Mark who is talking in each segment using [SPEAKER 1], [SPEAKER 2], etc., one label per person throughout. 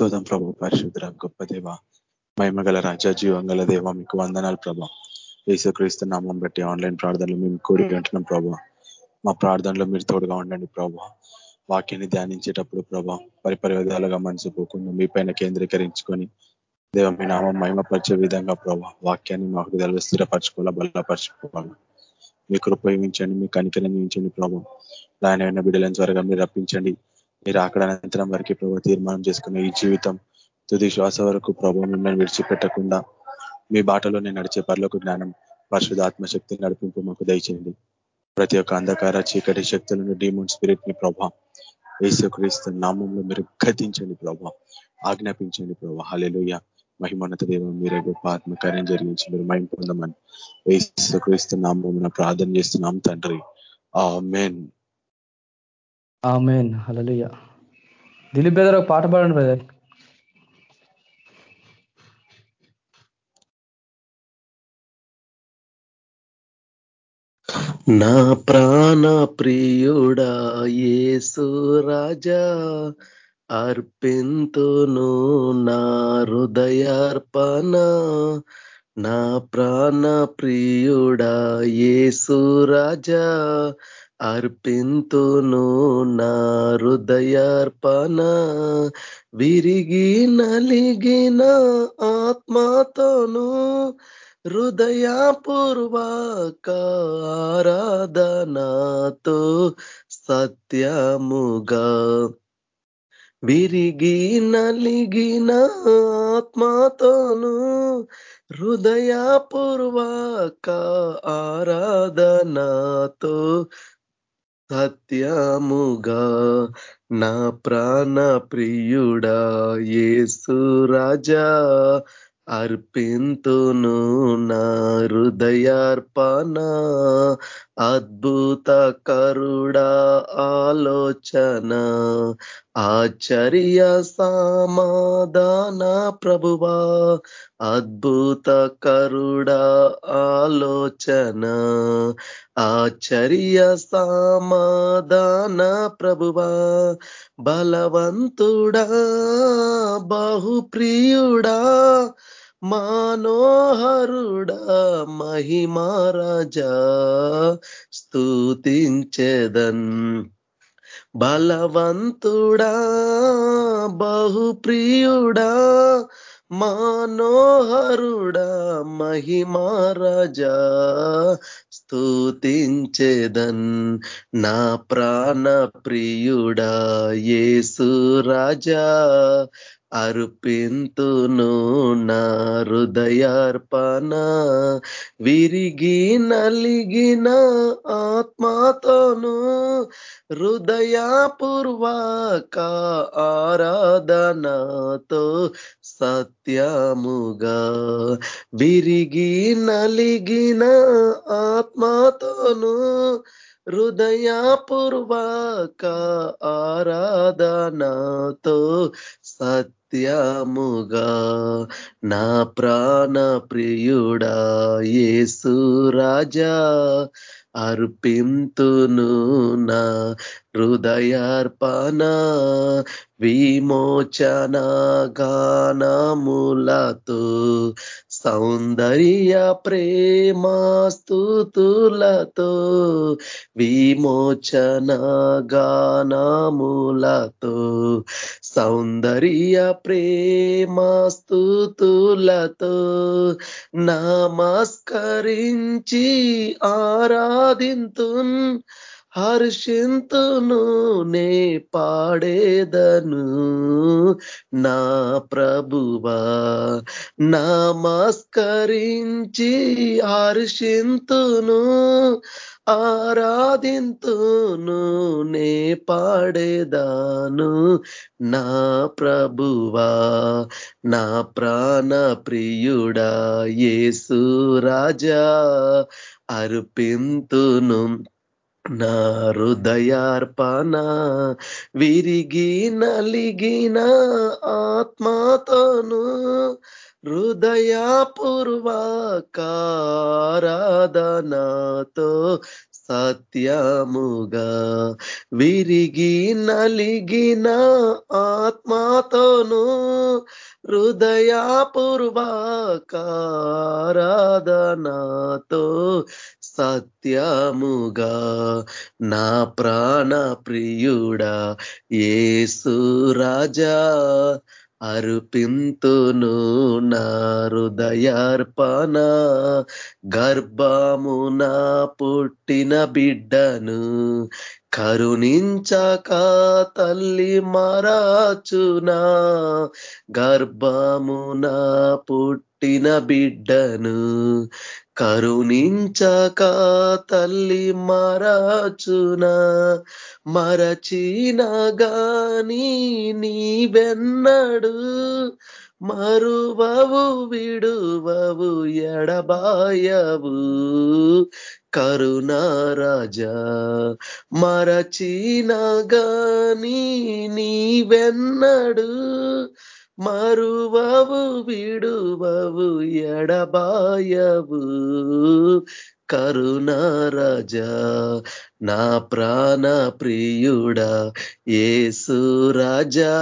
[SPEAKER 1] స్తోతం ప్రభు. పరిశుద్ర గొప్ప దేవ మహిమగల రాజా జీవంగల దేవ మీకు వందనాలు ప్రభా. యేసుక్రీస్తు నామం బట్టి ఆన్లైన్ ప్రార్థనలు మేము కోరి ఉంటున్నాం ప్రభా. మా ప్రార్థనలో మీరు తోడుగా ఉండండి ప్రభా. వాక్యాన్ని ధ్యానించేటప్పుడు ప్రభా పరిపరి విధాలుగా మనసు పోకుండా మీ పైన కేంద్రీకరించుకొని దేవ మీ నామం మహిమపరిచే విధంగా ప్రభా వాక్యాన్ని మా హృదయాలు స్థిరపరచుకోవాలా బలపరచుకోవాలి. మీ కృపయోగించండి మీ కనికరించండి ప్రభా. ఆయన బిడ్డలను త్వరగా మీరు రప్పించండి. మీరు అక్కడ అనంతరం వరకు ప్రభావ తీర్మానం చేసుకున్న ఈ జీవితం తుది శ్వాస వరకు ప్రభావ మిమ్మల్ని విడిచిపెట్టకుండా మీ బాటలో నేను నడిచే పరులకు జ్ఞానం పరిశుధాత్మ నడిపింపు మాకు దయచేయండి. ప్రతి ఒక్క అంధకార చీకటి శక్తులను డీమోన్ స్పిరిట్ని ప్రభా క్రీస్తు నామంలో మీరు గతించండి ప్రభా ఆజ్ఞాపించండి ప్రభా. హలెలుయ మహిమోన్నత దేవం మీరే గొప్ప ఆత్మకార్యం జరిగించి మీరు మహిమ పొందమని క్రీస్తు నామం ప్రార్థన చేస్తున్నాం తండ్రి. Amen
[SPEAKER 2] amen. Hallelujah Dilip brother ఒక పాట పాడండి బ్రదర్.
[SPEAKER 3] నా ప్రాణ ప్రియుడా యేసు రాజా అర్పింతును నా హృదయార్పణ. నా ప్రాణ ప్రియుడా యేసు రాజా అర్పింతును నా హృదయార్పణ విరిగి నలిగిన ఆత్మతోను హృదయపూర్వక ఆరాధనాతో సత్యముగా విరిగి నలిగిన ఆత్మతోను హృదయపూర్వక ఆరాధనాతో సత్యముగా నా ప్రాణ ప్రియుడా ఏసు రాజా అర్పింతును నా హృదయార్పణ. అద్భుత కరుడా ఆలోచన ఆచర్య సమాధాన ప్రభువా అద్భుత కరుడా ఆలోచన ఆచర్య సమాధాన ప్రభువా బలవంతుడా బహుప్రియుడా మనోహరుడా మహిమారాజా స్థుతించెదన్ బలవంతుడా బహుప్రియుడా మనోహరుడా మహిమారాజా స్థుతించెదన్ నా ప్రాణ ప్రియుడా యేసు రాజా అర్పింతును నా హృదయార్పణ. విరిగి నలిగిన ఆత్మతోను హృదయపూర్వక ఆరాధనతో సత్యముగా. విరిగి నలిగిన ఆత్మతోను హృదయపూర్వక ఆరాధనతో సత్య నిత్యముగా నా ప్రాణ ప్రియుడా యేసు రాజా అర్పింతును నా హృదయార్పణ విమోచన గానములతో సౌందర్య ప్రేమాస్తుతులతో విమోచన గానములతో సౌందర్య ప్రేమాస్తుతులతో నమస్కరించి ఆరాధింతున్ హర్షింతును నే పాడేదను. నా ప్రభువా నమస్కరించి హర్షింతును ఆరాధింతును నే పాడేదాను. నా ప్రభువా నా ప్రాణ ప్రియుడా యేసు రాజా అర్పింతును నా హృదయార్పణ విరిగి నలిగిన ఆత్మతోను హృదయపూర్వకారాధనతో సత్యముగా విరిగి నలిగిన ఆత్మాతోను హృదయపూర్వకారాధనాతో సత్యముగా నా ప్రాణ ప్రియుడా ఏసు రాజా అర్పింతును నా హృదయార్పణ గర్భమున పుట్టిన బిడ్డను కరుణించక తల్లి మరాచునా గర్భమున పుట్టిన బిడ్డను కరుణించక తల్లి మరచున మరచిన గాని నీవెన్నడు మరువవు విడువవు ఎడబాయవు. కరుణారాజా మరచిన గాని నీవెన్నడు మరువవు విడువవు ఎడబాయవు. కరుణారాజా నా ప్రాణ ప్రియుడా ఏసు రాజా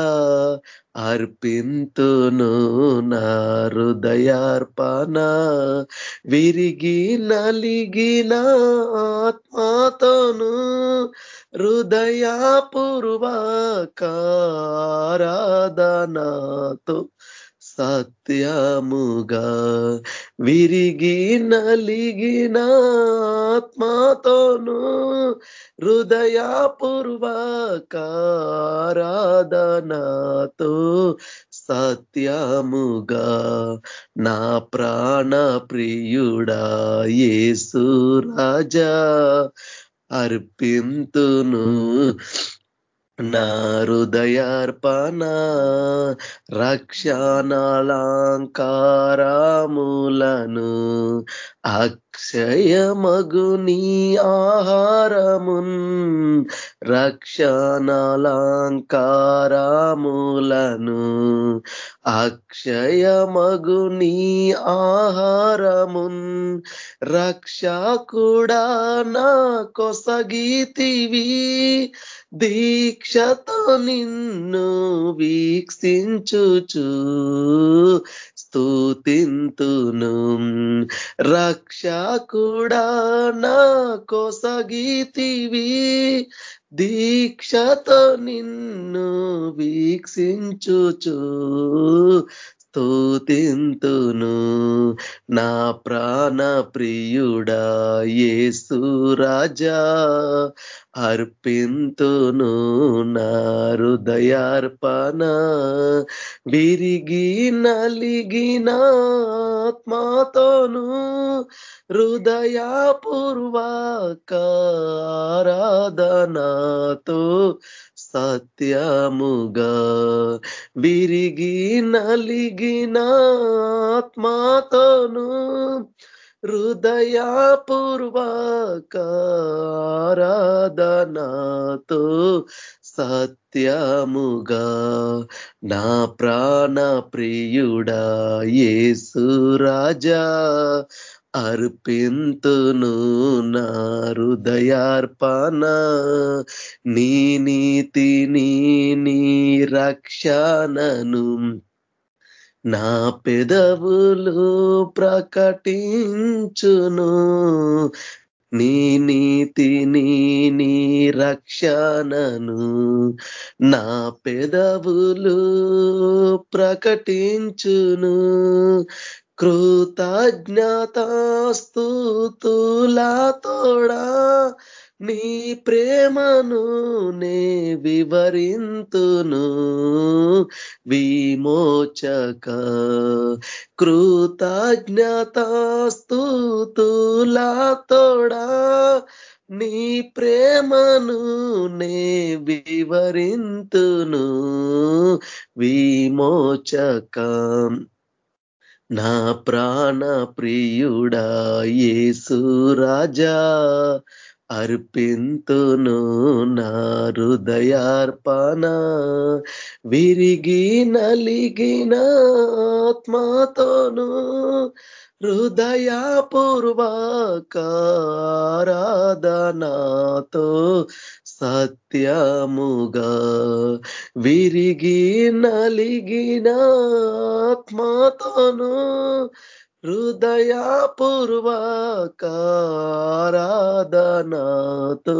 [SPEAKER 3] అర్పింతును నా హృదయార్పణ. విరిగి నలిగిన ఆత్మాతోను హృదయాపూర్వాకారాధనాతో సత్యముగా విరిగి నలిగిన ఆత్మాతోను హృదయపూర్వకారాధనాతో సత్యముగా నా ప్రాణ ప్రియుడా యేసు రాజా. అర్పింతును. నా హృదయార్పణ రక్షణాలంకారములను అక్షయమగుని ఆహారమున్ రక్షణాలంకారములను. అక్షయమగుని ఆహారమున్ రక్షకుడా నా కొసగీతివి. దీక్షతో నిన్ను వీక్షించుచు స్తుతింతును రక్షకుడా నా కొసగీతివి. దీక్షతో నిన్ను వీక్షించుచు. స్తుతింతును. నా ప్రాణ ప్రియుడా యేసు రాజా అర్పింతును నా హృదయార్పణ. విరిగి నలిగిన ఆత్మాతోను హృదయపూర్వకారాధనాతో సత్యముగా విరిగి నలిగిన ఆత్మాతోను హృదయపూర్వకారాధనాతో సత్యముగా నా ప్రాణ ప్రియుడా యేసు రాజా అర్పింతును నా హృదయార్పణ నీ నీతిని నీ రక్షణను నా పెదవులు ప్రకటించును. నీ నీతిని నీ రక్షణను నా పెదవులు ప్రకటించును. కృతజ్ఞతాస్తుతులతోడా నీ ప్రేమను నే వివరింతును. విమోచక కృతజ్ఞతాస్తుతులతోడా నీ ప్రేమను నే వివరింతును. విమోచకం నా ప్రాణ ప్రియుడా యేసు రాజా అర్పింతును నా హృదయార్పణ. విరిగి నలిగిన ఆత్మాతోను హృదయపూర్వకారాధనాతో సత్యముగా విరిగి నలిగిన ఆత్మతోను హృదయపూర్వకారాధనాతో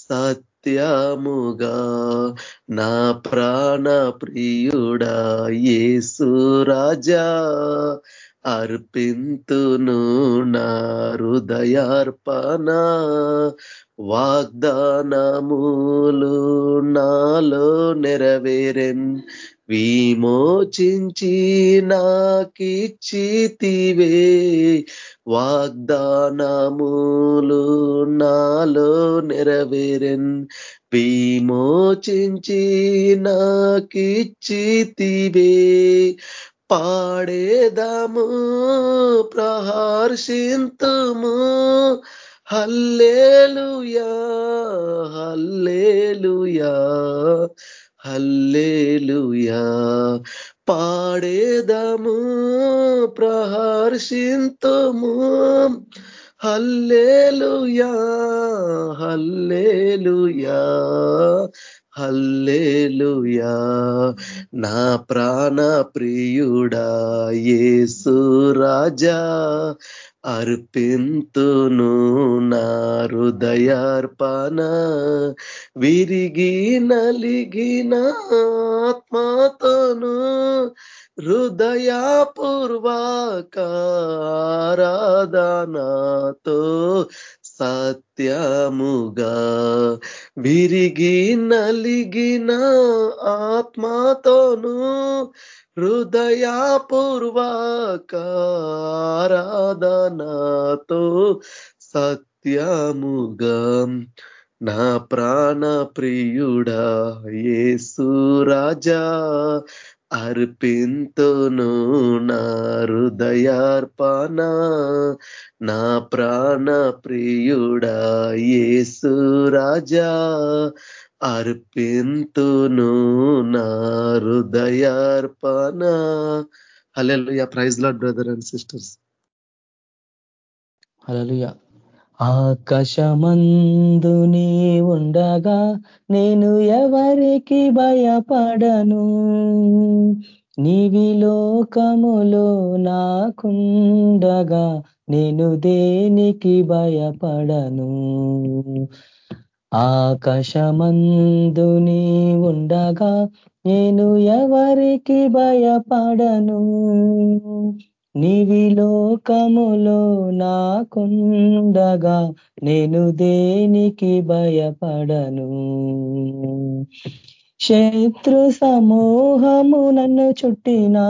[SPEAKER 3] సత్యముగా నా ప్రాణ ప్రియుడా యేసు రాజా అర్పింతును నా హృదయార్పణ. వాగ్దానములు నాలో నెరవేరెన్. విమోచించి నాకిచ్చితివే. వాగ్దానములు నాలో నెరవేరెన్. విమోచించి నాకిచ్చితివే. పాడేదాము? ప్రహర్షింతుము? Hallelujah hallelujah hallelujah. పాడేదాము? ప్రహర్షింతుము? Hallelujah hallelujah. Hallelujah. నా ప్రాణ ప్రియుడా యేసు రాజా అర్పింతును నా హృదయార్పణ. విరిగి నలిగిన ఆత్మతోను హృదయపూర్వకారాధనాతో సత్యముగా విరిగి నలిగిన ఆత్మతోను హృదయపూర్వకారాధనాతో సత్యముగా నా ప్రాణ ప్రియుడా యేసు రాజా. అర్పింతును నా హృదయార్పణ నా ప్రాణ ప్రియుడా యేసు రాజా. అర్పింతును నా హృదయార్పణ. Hello praise lord brother and sisters.
[SPEAKER 2] Hello ఆకాశమందు నీ ఉండగా నేను ఎవరికి భయపడను? నీవి లోకములో నాకుండగా నేను దేనికి భయపడను? ఆకాశమందు నీ ఉండగా నేను ఎవరికి భయపడను? నీవి లోకములో నాకుండగా నేను దేనికి భయపడను? శత్రు సమూహము నన్ను చుట్టినా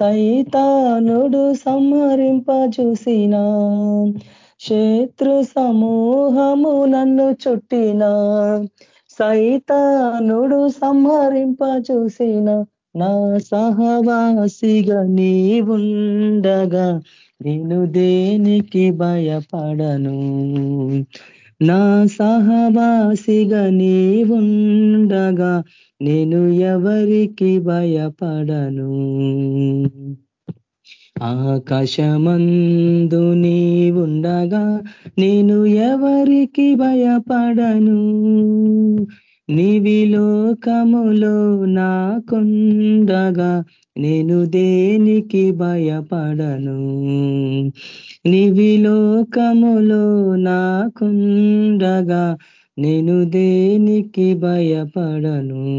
[SPEAKER 2] సైతానుడు సంహరింప చూసినా శత్రు సమూహము నన్ను చుట్టినా సైతానుడు సంహరింప చూసిన నా సహవాసిగా నీవుండగా నేను దేనికి భయపడను? నా సహవాసిగా నీవుండగా నేను ఎవరికి భయపడను? ఆకాశమందు నీవుండగా నేను ఎవరికి భయపడను? నీవి లోకములో నాకుండగా నేను దేనికి భయపడను? నీవి లోకములో నాకుండగా నేను దేనికి భయపడను?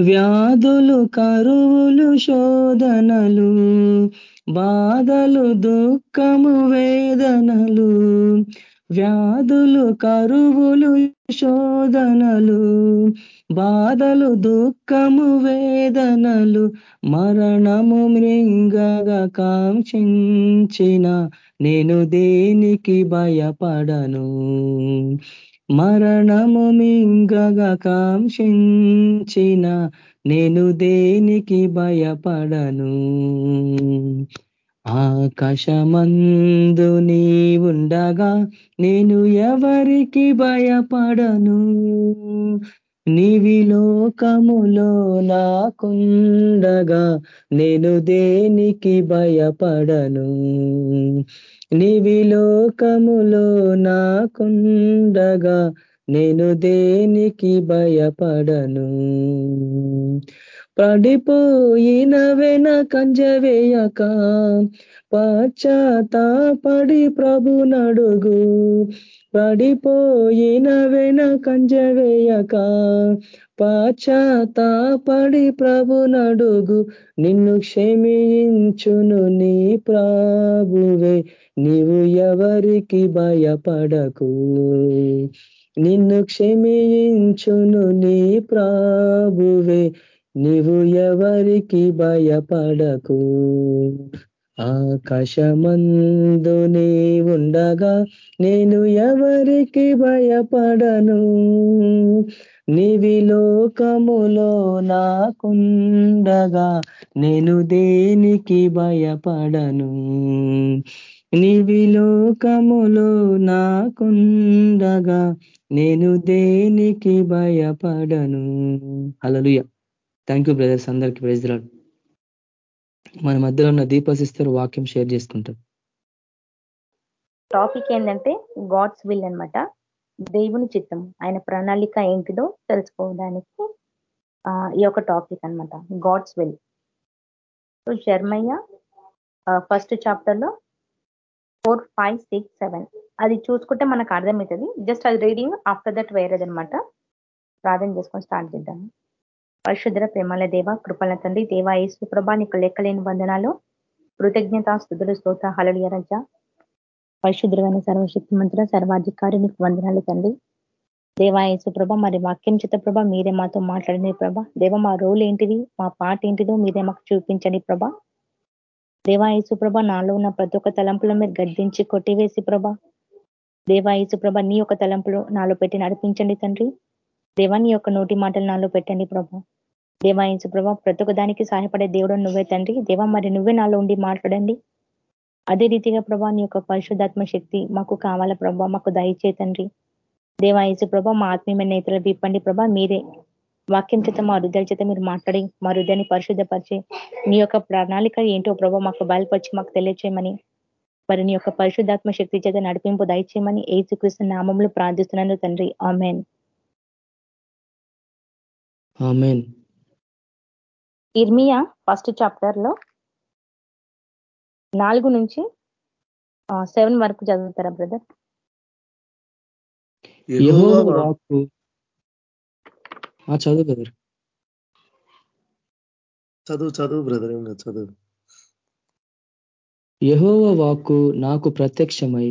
[SPEAKER 2] వ్యాధులు కరువులు శోధనలు బాధలు దుఃఖము వేదనలు వ్యాధులు కరువులు శోధనలు బాధలు దుఃఖము వేదనలు మరణము మృంగగా కాంక్షించిన నేను దేనికి భయపడను? మరణము మింగగా కాంక్షించిన నేను దేనికి భయపడను? ఆకాశమందు నీ ఉండగా నేను ఎవరికి భయపడను? నీవి లోకములో నాకుండగా నేను దేనికి భయపడను? నీవి లోకములో నాకుండగా నేను దేనికి భయపడను? పడిపోయిన వెన కంజవేయక పశ్చాత్తాపడి ప్రభు నడుగు. పడిపోయిన వెన కంజవేయక పశ్చాత్తాపడి ప్రభు నడుగు. నిన్ను క్షమించును నీ ప్రాభువే. నీవు ఎవరికి భయపడకు. నిన్ను క్షమించును నీ ప్రాభువే. నీవు ఎవరికి భయపడకు? ఆకాశమందు నీ ఉండగా నేను ఎవరికి భయపడను? నీవి లోకములో నాకుండగా నేను దేనికి భయపడను? నీవి లోకములో నాకుండగా నేను దేనికి భయపడను? అలలుయ థ్యాంక్ యూ బ్రదర్స్ అందరికి ప్రైజ్లాడు మన మధ్యలో ఉన్న దీపసిస్తారు వాక్యం షేర్ చేసుకుంటారు
[SPEAKER 4] టాపిక్ ఏంటంటే గాడ్స్ విల్ అనమాట దేవుని చిత్తం ఆయన ప్రణాళిక ఏంటిదో తెలుసుకోవడానికి ఈ యొక్క టాపిక్ అనమాట గాడ్స్ విల్ సో శర్మయ్య ఫస్ట్ చాప్టర్లో ఫోర్ ఫైవ్ సిక్స్ సెవెన్ అది చూసుకుంటే మనకు అర్థమవుతుంది. జస్ట్ అది రీడింగ్ ఆఫ్టర్ దట్ వేరేదనమాట ప్రార్థన చేసుకొని స్టార్ట్ చేద్దాము. పరిశుద్ర ప్రేమల దేవ కృపల తండ్రి దేవా యేసు ప్రభా నీకు లెక్కలేని వందనాలు. కృతజ్ఞత స్థుతులు స్తోత హలలియ రజ. పరిశుద్రమైన సర్వశక్తి మంత్రుల సర్వాధికారి నీకు వందనాలు తండ్రి. దేవా యేసు ప్రభ మరి వాక్యం చిత్త ప్రభ మీరే మాతో మాట్లాడిన ప్రభ. దేవ మా రోల్ ఏంటిది? మా పాట ఏంటిదో మీరే మాకు చూపించండి ప్రభ. దేవా యేసు ప్రభ నాలో ఉన్న ప్రతి ఒక్క తలంపులో మీరు గడ్డించి కొట్టివేసి ప్రభ. దేవా యేసు ప్రభ నీ యొక్క తలంపులు నాలో పెట్టి నడిపించండి తండ్రి. దేవా నీ యొక్క నోటి మాటలు నాలో పెట్టండి ప్రభా. దేవాయించు ప్రభా ప్రతి ఒక్క దానికి సహాయపడే దేవుడు నువ్వే తండ్రి. దేవా మరి నువ్వే నాలో ఉండి మాట్లాడండి. అదే రీతిగా ప్రభా నీ యొక్క పరిశుద్ధాత్మ శక్తి మాకు కావాల ప్రభా మాకు దయచే తండ్రి. దేవాయసు ప్రభా మా ఆత్మీయమైన నేతలు విప్పండి ప్రభా మీరే వాక్యం చేత మా హృదయాల చేత మీరు మాట్లాడి మా హృదయాన్ని పరిశుద్ధపరిచి నీ యొక్క ప్రణాళిక ఏంటో ప్రభా మాకు బయలుపరిచి మాకు తెలియచేయమని మరి నీ యొక్క పరిశుద్ధాత్మ శక్తి చేత నడిపింపు దయచేయమని ఏసుకృష్ణ నామంలో ప్రార్థిస్తున్నాను తండ్రి. ఆమెన్.
[SPEAKER 2] ఆమెన్.
[SPEAKER 4] ఇర్మియా ఫస్ట్ చాప్టర్లో నాలుగు నుంచి సెవెన్ వరకు చదువుతారా బ్రదర్
[SPEAKER 2] వాక్కు. చదువు బ్రదర్
[SPEAKER 3] చదువు చదువు బ్రదర్ చదువు.
[SPEAKER 2] యహోవ వాక్కు నాకు ప్రత్యక్షమై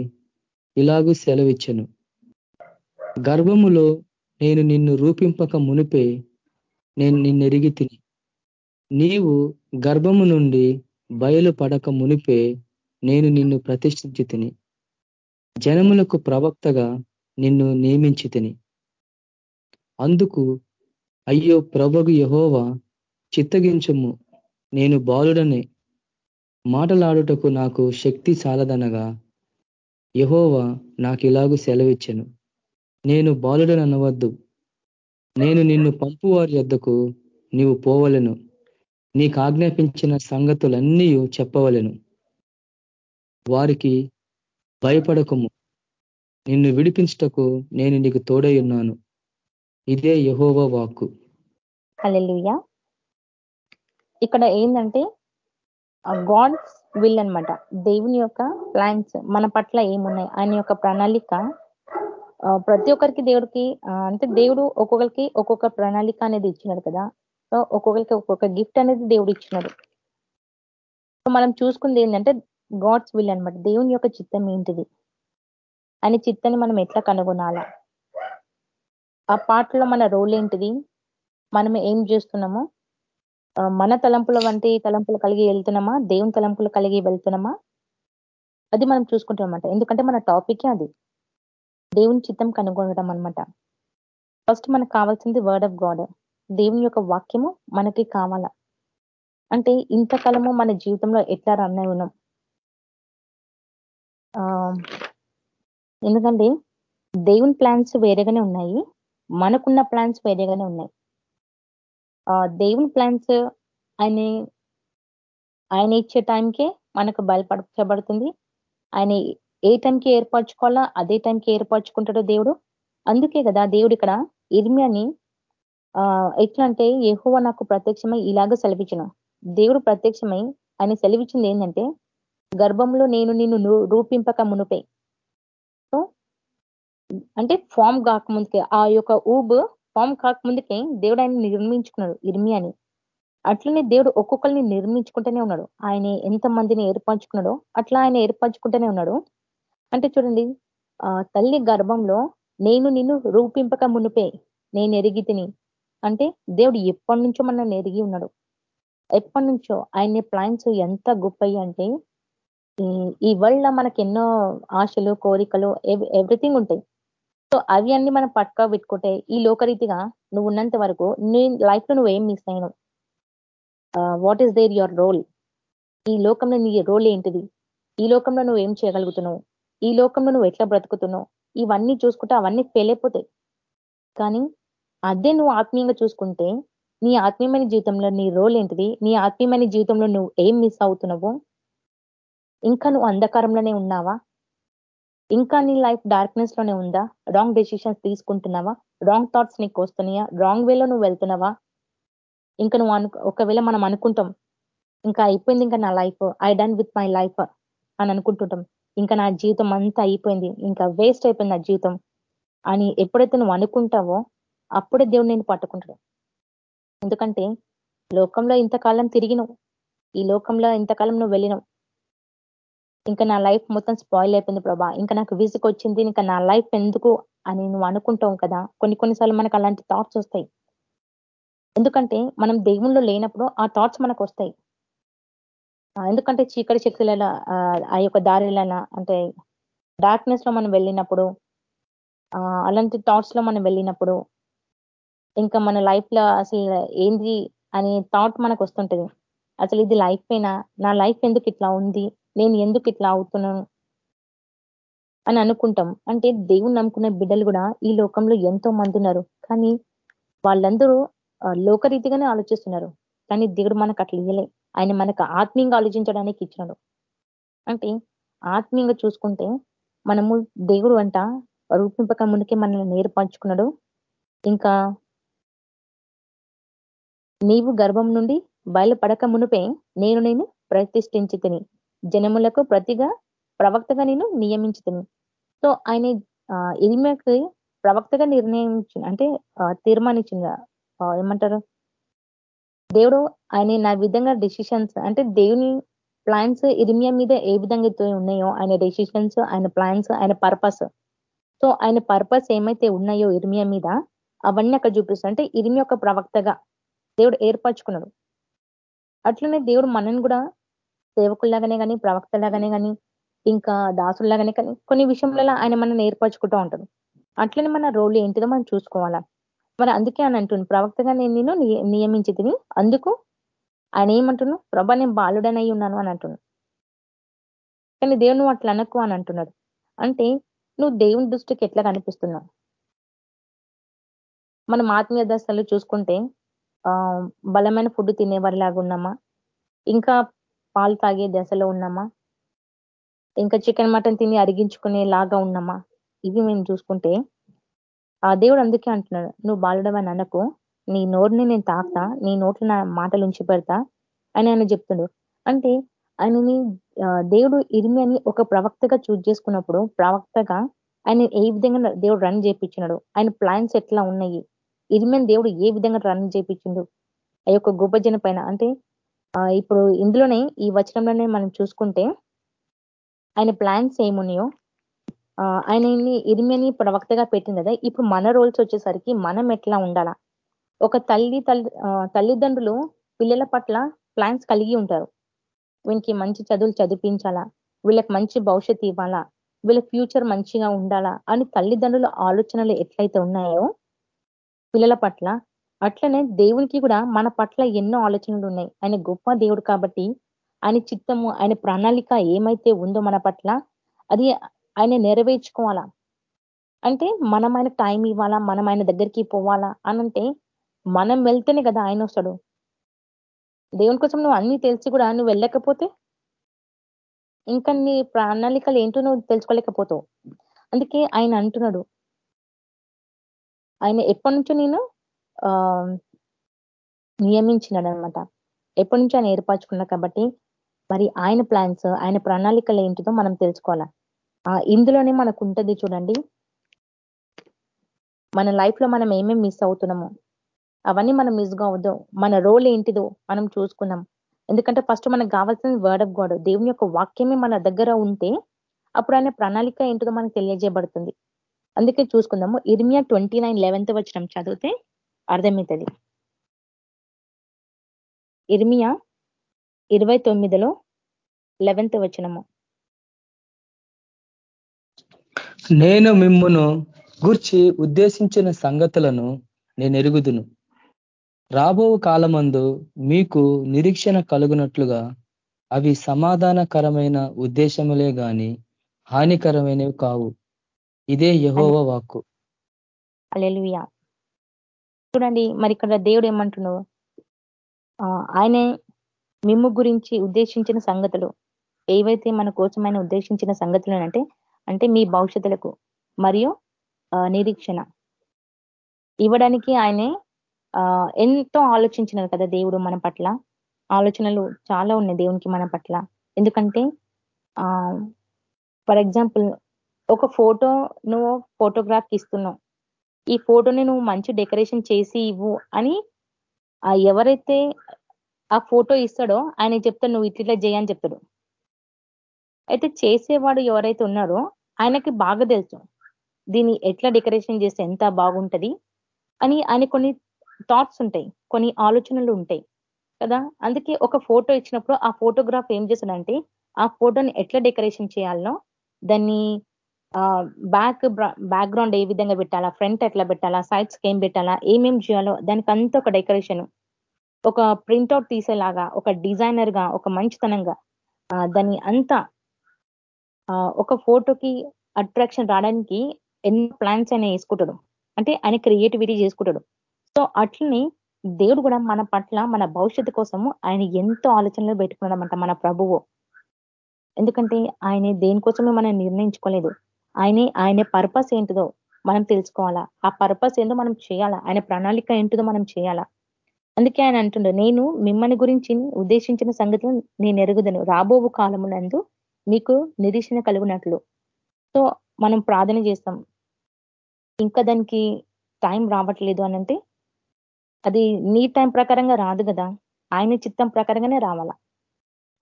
[SPEAKER 2] ఇలాగూ సెలవిచ్చను. గర్భములో నేను నిన్ను రూపింపక మునిపే నేను నిన్నెరిగి తిని నీవు గర్భము నుండి బయలుపడక మునిపే నేను నిన్ను ప్రతిష్ఠించి తిని జనములకు ప్రవక్తగా నిన్ను నియమించి తిని అందుకు అయ్యో ప్రభగు యహోవా చిత్తగించము నేను బాలుడనే. మాటలాడుటకు నాకు శక్తి చాలదనగా యహోవా నాకు ఇలాగూ సెలవిచ్చను. నేను బాలుడనవద్దు నేను నిన్ను పంపు వారి వద్దకు నీవు పోవలను. నీకు ఆజ్ఞాపించిన సంగతులన్నీ చెప్పవలను. వారికి భయపడకము. నిన్ను విడిపించటకు నేను నీకు తోడై ఉన్నాను. ఇదే యహోవ వాక్కు.
[SPEAKER 4] ఇక్కడ ఏంటంటే గాడ్స్ విల్ అనమాట దేవుని యొక్క ప్లాన్స్ మన పట్ల ఏమున్నాయి? ఆయన యొక్క ప్రణాళిక ప్రతి ఒక్కరికి దేవుడికి అంటే దేవుడు ఒక్కొక్కరికి ఒక్కొక్క ప్రణాళిక అనేది ఇచ్చినాడు కదా. ఒక్కొక్కరికి ఒక్కొక్క గిఫ్ట్ అనేది దేవుడు ఇచ్చినాడు. సో మనం చూసుకుంది ఏంటంటే గాడ్స్ విల్ అనమాట దేవుని యొక్క చిత్తం ఏంటిది? అని చిత్తాన్ని మనం ఎట్లా కనుగొనాలా? ఆ పాటలో మన రోల్ ఏంటిది? మనం ఏం చేస్తున్నామో? మన తలంపుల వంటి తలంపులు కలిగి వెళ్తున్నామా? దేవుని తలంపులు కలిగి వెళ్తున్నామా? అది మనం చూసుకుంటాం ఎందుకంటే మన టాపికే అది. దేవుని చిత్తం కనుగొనడం అనమాట ఫస్ట్ మనకు కావాల్సింది వర్డ్ ఆఫ్ గాడ్ దేవుని యొక్క వాక్యము మనకి కావాల? అంటే ఇంతకాలము మన జీవితంలో ఎట్లా రన్ అయి ఉన్నాం? ఎందుకంటే దేవుని ప్లాన్స్ వేరేగానే ఉన్నాయి. మనకున్న ప్లాన్స్ వేరేగానే ఉన్నాయి. దేవుని ప్లాన్స్ ఆయన ఆయన ఇచ్చే టైంకే మనకు బయలుపరచబడుతుంది. ఆయన ఏ టైంకి ఏర్పరచుకోవాలా అదే టైంకి ఏర్పరచుకుంటాడు దేవుడు. అందుకే కదా దేవుడు ఇక్కడ ఇర్మియాని ఎట్లా అంటే ఎక్కువ నాకు ప్రత్యక్షమై ఇలాగ సెలవిచ్చిన. దేవుడు ప్రత్యక్షమై ఆయన సెలవిచ్చింది ఏంటంటే గర్భంలో నేను నిన్ను రూపింపక మునుపే. సో అంటే ఫామ్ కాకముందుకే ఆ యొక్క ఊబ్ ఫామ్ కాకముందుకే దేవుడు ఆయన నిర్మించుకున్నాడు ఇర్మియాని. అట్లనే దేవుడు ఒక్కొక్కరిని నిర్మించుకుంటూనే ఉన్నాడు. ఆయన ఎంత మందిని ఏర్పరచుకున్నాడో అట్లా ఆయన ఏర్పరచుకుంటూనే ఉన్నాడు. అంటే చూడండి తల్లి గర్భంలో నేను నిన్ను రూపింపక మునిపే నేను ఎరిగి తిని. అంటే దేవుడు ఎప్పటి నుంచో మనల్ని ఎరిగి ఉన్నాడు. ఎప్పటి నుంచో ఆయన ప్లాన్స్ ఎంత గొప్పయి అంటే ఈ వరల్డ్ మనకి ఎన్నో ఆశలు కోరికలు ఎవ్రీథింగ్ ఉంటాయి. సో అవి అన్ని మనం పట్క పెట్టుకుంటే ఈ లోకరీతిగా నువ్వు ఉన్నంత వరకు నీ లైఫ్లో నువ్వు ఏం మిస్ అయినావు. What is there your role ఈ లోకంలో నీ రోల్ ఏంటిది? ఈ లోకంలో నువ్వు ఏం చేయగలుగుతున్నావు? ఈ లోకంలో నువ్వు ఎట్లా బ్రతుకుతున్నావు? ఇవన్నీ చూసుకుంటే అవన్నీ ఫెయిల్ అయిపోతాయి. కానీ అదే నువ్వు ఆత్మీయంగా చూసుకుంటే నీ ఆత్మీయమైన జీవితంలో నీ రోల్ ఏంటిది? నీ ఆత్మీయమైన జీవితంలో నువ్వు ఏం మిస్ అవుతున్నావు? ఇంకా నువ్వు అంధకారంలోనే ఉన్నావా? ఇంకా నీ లైఫ్ డార్క్నెస్లోనే ఉందా? రాంగ్ డెసిషన్స్ తీసుకుంటున్నావా? రాంగ్ థాట్స్ నీకు వస్తున్నాయా? రాంగ్ వేలో నువ్వు వెళ్తున్నావా? ఇంకా నువ్వు అను ఒకవేళ మనం అనుకుంటాం ఇంకా అయిపోయింది ఇంకా నా life I done with my life అని అనుకుంటుంటాం ఇంకా నా జీవితం అంతా అయిపోయింది ఇంకా వేస్ట్ అయిపోయింది నా జీవితం అని ఎప్పుడైతే నువ్వు అనుకుంటావో అప్పుడే దేవుడు నేను పట్టుకుంటాడు. ఎందుకంటే లోకంలో ఇంతకాలం తిరిగినావు. ఈ లోకంలో ఇంతకాలం నువ్వు వెళ్ళినావు. ఇంకా నా లైఫ్ మొత్తం స్పాయిల్ అయిపోయింది ప్రభా. ఇంకా నాకు విజిక్ వచ్చింది ఇంకా నా లైఫ్ ఎందుకు అని నువ్వు అనుకుంటావు కదా. కొన్ని కొన్నిసార్లు మనకు అలాంటి థాట్స్ వస్తాయి. ఎందుకంటే మనం దేవుళ్ళు లేనప్పుడు ఆ థాట్స్ మనకు వస్తాయి. ఎందుకంటే చీకటి శక్తులలో ఆ యొక్క దారిలైనా అంటే డార్క్నెస్లో మనం వెళ్ళినప్పుడు అలాంటి థాట్స్లో మనం వెళ్ళినప్పుడు ఇంకా మన లైఫ్లో అసలు ఏంది అనే థాట్ మనకు వస్తుంటది. అసలు ఇది లైఫ్ అయినా నా లైఫ్ ఎందుకు ఇట్లా ఉంది? నేను ఎందుకు ఇట్లా అవుతున్నాను? అని అనుకుంటాం. అంటే దేవుని నమ్ముకునే బిడ్డలు కూడా ఈ లోకంలో ఎంతో మంది ఉన్నారు. కానీ వాళ్ళందరూ లోకరీతిగానే ఆలోచిస్తున్నారు. కానీ దేవుడు మనకు అట్లా ఇవ్వలే ఆయన మనకు ఆత్మీయంగా ఆలోచించడానికి ఇచ్చినాడు. అంటే ఆత్మీయంగా చూసుకుంటే మనము దేవుడు అంట రూపింపక ముందుకే మనల్ని నేర్పంచుకున్నాడు. ఇంకా నీవు గర్భం నుండి బయలుపడక మునుపే నేను నేను ప్రతిష్ఠించి తిని జనములకు ప్రతిగా ప్రవక్తగా నేను నియమించి తిని సో ఆయన ఇరిమకి ప్రవక్తగా నిర్ణయించి అంటే తీర్మానించింది ఏమంటారు? దేవుడు ఆయన నా విధంగా డెసిషన్స్ అంటే దేవుని ప్లాన్స్ ఇరిమియా మీద ఏ విధంగా ఉన్నాయో ఆయన డెసిషన్స్ ఆయన ప్లాన్స్ ఆయన పర్పస్ సో ఆయన పర్పస్ ఏమైతే ఉన్నాయో ఇరిమియా మీద అవన్నీ అక్కడ చూపిస్తారు అంటే ఇరిమి ఒక ప్రవక్తగా దేవుడు ఏర్పరచుకున్నాడు. అట్లనే దేవుడు మనని కూడా సేవకుల్లాగానే కానీ ప్రవక్తలాగానే కానీ ఇంకా దాసుల్లాగానే కానీ కొన్ని విషయంలో ఆయన మనం ఏర్పరచుకుంటూ ఉంటాడు. అట్లనే మన రోల్ ఏంటిదో మనం చూసుకోవాలా. మరి అందుకే అని అంటుంది ప్రవక్తగా నేను నేను నియమించి తిని అందుకు ఆయన ఏమంటున్నాను ప్రభా నేను బాలుడనై ఉన్నాను అని అంటున్నాడు కానీ దేవుడు నువ్వు అట్లా అనకు అని అంటున్నాడు. అంటే నువ్వు దేవుని దృష్టికి ఎట్లా కనిపిస్తున్నావు? మనం ఆత్మీయ దశలు చూసుకుంటే బలమైన ఫుడ్ తినేవారిలాగా ఉన్నామా ఇంకా పాలు తాగే దశలో ఉన్నామా? ఇంకా చికెన్ మటన్ తిని అరిగించుకునే లాగా ఉన్నామా? ఇవి మేము చూసుకుంటే ఆ దేవుడు అందుకే అంటున్నాడు నువ్వు బాలుడమని అనకు నీ నోరుని నేను తాకుతా నీ నోట్లు నా మాటలు ఉంచి పెడతా అని ఆయన చెప్తుండు. అంటే ఆయనని దేవుడు ఇరిమి అని ఒక ప్రవక్తగా చూజ్ చేసుకున్నప్పుడు ప్రవక్తగా ఆయన ఏ విధంగా దేవుడు రన్ చేయించినాడు ఆయన ప్లాన్స్ ఎట్లా ఉన్నాయి ఇరిమిని దేవుడు ఏ విధంగా రన్ చేయించిండు ఆ యొక్క గొప్ప జన పైన అంటే ఇప్పుడు ఇందులోనే ఈ వచనంలోనే మనం చూసుకుంటే ఆయన ప్లాన్స్ ఏమున్నాయో ఆయన ఇరిమిని ప్రవక్తగా పెట్టింది కదా ఇప్పుడు మన రోల్స్ వచ్చేసరికి మనం ఎట్లా ఉండాలా? ఒక తల్లి తల్లి తల్లిదండ్రులు పిల్లల పట్ల ప్లాన్స్ కలిగి ఉంటారు. వీనికి మంచి చదువులు చదివించాలా? వీళ్ళకి మంచి భవిష్యత్తు ఇవ్వాలా? వీళ్ళ ఫ్యూచర్ మంచిగా ఉండాలా? అని తల్లిదండ్రుల ఆలోచనలు ఎట్లయితే ఉన్నాయో పిల్లల పట్ల అట్లనే దేవునికి కూడా మన పట్ల ఎన్నో ఆలోచనలు ఉన్నాయి. ఆయన గొప్ప దేవుడు కాబట్టి ఆయన చిత్తము ఆయన ప్రణాళిక ఏమైతే ఉందో మన పట్ల అది ఆయన నెరవేర్చుకోవాలా? అంటే మనం ఆయన టైం ఇవ్వాలా? మనం ఆయన దగ్గరికి పోవాలా? అనంటే మనం వెళ్తేనే కదా ఆయన వస్తాడు. దేవుని కోసం నువ్వు అన్ని తెలిసి కూడా నువ్వు వెళ్ళకపోతే ఇంకా నీ ప్రణాళికలు ఏంటో నువ్వు తెలుసుకోలేకపోతావు. అందుకే ఆయన అంటున్నాడు ఆయన ఎప్పటి నుంచో నేను నియమించినాడు అనమాట ఎప్పటి నుంచో ఆయన ఏర్పరచుకున్నా కాబట్టి మరి ఆయన ప్లాన్స్ ఆయన ప్రణాళికలు ఏంటిదో మనం తెలుసుకోవాలా? ఇందులోనే మనకు ఉంటుంది చూడండి. మన లైఫ్లో మనం ఏమేమి మిస్ అవుతున్నామో అవన్నీ మనం మిస్ కావద్దు మన రోల్ ఏంటిదో మనం చూసుకున్నాం ఎందుకంటే ఫస్ట్ మనకు కావాల్సిన వర్డ్ ఆఫ్ గాడ్ దేవుని యొక్క వాక్యమే మన దగ్గర ఉంటే అప్పుడు ఆయన ప్రణాళిక ఏంటిదో మనకు తెలియజేయబడుతుంది. అందుకే చూసుకుందాము. ఇర్మియా ట్వంటీ నైన్ లెవెన్త్ వచ్చిన చదివితే అర్థమవుతుంది. ఇర్మియా ఇరవై తొమ్మిదిలో లెవెన్త్ వచ్చినము
[SPEAKER 2] నేను మిమ్మును గూర్చి ఉద్దేశించిన సంగతులను నేను ఎరుగుదును రాబో కాలమందు మీకు నిరీక్షణ కలుగునట్లుగా అవి సమాధానకరమైన ఉద్దేశములే గాని హానికరమైనవి కావు. ఇదే యహోవ వాక్కు.
[SPEAKER 4] అలెలుయా చూడండి మరి ఇక్కడ దేవుడు ఏమంటున్నావు ఆయనే మిమ్ము గురించి ఉద్దేశించిన సంగతులు. ఏవైతే మన కోసమైన ఉద్దేశించిన సంగతులు అంటే అంటే మీ భవిష్యత్తులకు మరియు నిరీక్షణ. ఇవ్వడానికి ఆయనే ఎంతో ఆలోచించినారు కదా దేవుడు మన పట్ల. ఆలోచనలు చాలా ఉన్నాయి దేవునికి మన పట్ల. ఎందుకంటే ఫర్ ఎగ్జాంపుల్ ఒక ఫోటో నువ్వు ఫోటోగ్రాఫ్ ఇస్తున్నావు. ఈ ఫోటోని నువ్వు మంచి డెకరేషన్ చేసి ఇవ్వు అని ఎవరైతే ఆ ఫోటో ఇస్తాడో ఆయన చెప్తాడు నువ్వు ఇట్లా చేయని చెప్తాడు. అయితే చేసేవాడు ఎవరైతే ఉన్నారో ఆయనకి బాగా తెలుసు దీన్ని ఎట్లా డెకరేషన్ చేస్తే ఎంత బాగుంటది అని ఆయన కొన్ని థాట్స్ ఉంటాయి కొన్ని ఆలోచనలు ఉంటాయి కదా? అందుకే ఒక ఫోటో ఇచ్చినప్పుడు ఆ ఫోటోగ్రాఫ్ ఏం చేశాడంటే ఆ ఫోటోని ఎట్లా డెకరేషన్ చేయాలనో దాన్ని బ్యాక్ బ్యాక్గ్రౌండ్ ఏ విధంగా పెట్టాలా ఫ్రంట్ ఎట్లా పెట్టాలా సైడ్స్ ఏం పెట్టాలా ఏమేం చేయాలో దానికి అంత ఒక డెకరేషన్ ఒక ప్రింట్అవుట్ తీసేలాగా ఒక డిజైనర్గా ఒక మంచితనంగా దాన్ని అంతా ఒక ఫోటోకి అట్రాక్షన్ రావడానికి ఎన్నో ప్లాన్స్ అయినా వేసుకుంటాడు. అంటే ఆయన క్రియేటివిటీ చేసుకుంటాడు. సో అట్లనే దేవుడు కూడా మన పట్ల మన భవిష్యత్తు కోసము ఆయన ఎంతో ఆలోచనలు పెట్టుకున్నాడమంట మన ప్రభువు. ఎందుకంటే ఆయన దేనికోసమే మనం నిర్ణయించుకోలేదు. ఆయనే ఆయన పర్పస్ ఏంటిదో మనం తెలుసుకోవాలా? ఆ పర్పస్ ఏందో మనం చేయాలా? ఆయన ప్రణాళిక ఏంటిదో మనం చేయాలా? అందుకే ఆయన అంటుండే నేను మిమ్మల్ని గురించి ఉద్దేశించిన సంగతులు నేను ఎరుగుదను. రాబోవు కాలమునందు మీకు నిరీక్షణ కలుగునట్లు. సో మనం ప్రార్థన చేస్తాం. ఇంకా దానికి టైం రావట్లేదు అనంటే అది నీ టైం ప్రకారంగా రాదు కదా? ఆయన చిత్తం ప్రకారంగానే రావాలా?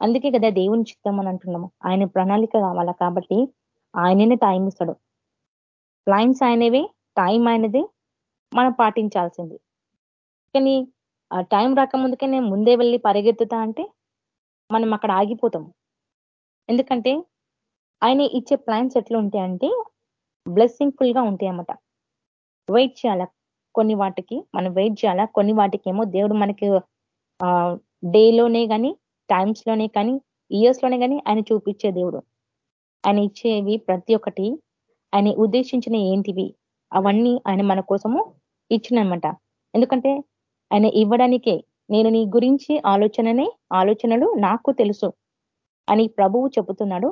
[SPEAKER 4] అందుకే కదా దేవుని చిత్తం అని అంటున్నాము. ఆయన ప్రణాళిక కావాలా కాబట్టి ఆయననే టైం ఇస్తాడు. ప్లాన్స్ ఆయనవి టైం ఆయనది మనం పాటించాల్సింది. కానీ ఆ టైం రాకముందుకే నేను ముందే వెళ్ళి పరిగెత్తుతా అంటే మనం అక్కడ ఆగిపోతాం ఎందుకంటే ఆయన ఇచ్చే ప్లాన్స్ ఎట్లా ఉంటాయంటే బ్లెస్సింగ్ ఫుల్గా ఉంటాయి అన్నమాట. వెయిట్ చేయాలా కొన్ని వాటికి? మనం వెయిట్ చేయాలా? కొన్ని వాటికి ఏమో దేవుడు మనకి డేలోనే కానీ టైమ్స్లోనే కానీ ఇయర్స్లోనే కానీ ఆయన చూపించే దేవుడు. ఆయన ఇచ్చేవి ప్రతి ఒక్కటి ఆయన ఉద్దేశించిన ఏంటివి? అవన్నీ ఆయన మన కోసము ఇచ్చినమాట ఎందుకంటే ఆయన ఇవ్వడానికే నేను నీ గురించి ఆలోచననే ఆలోచనలు నాకు తెలుసు అని ప్రభువు చెబుతున్నాడు.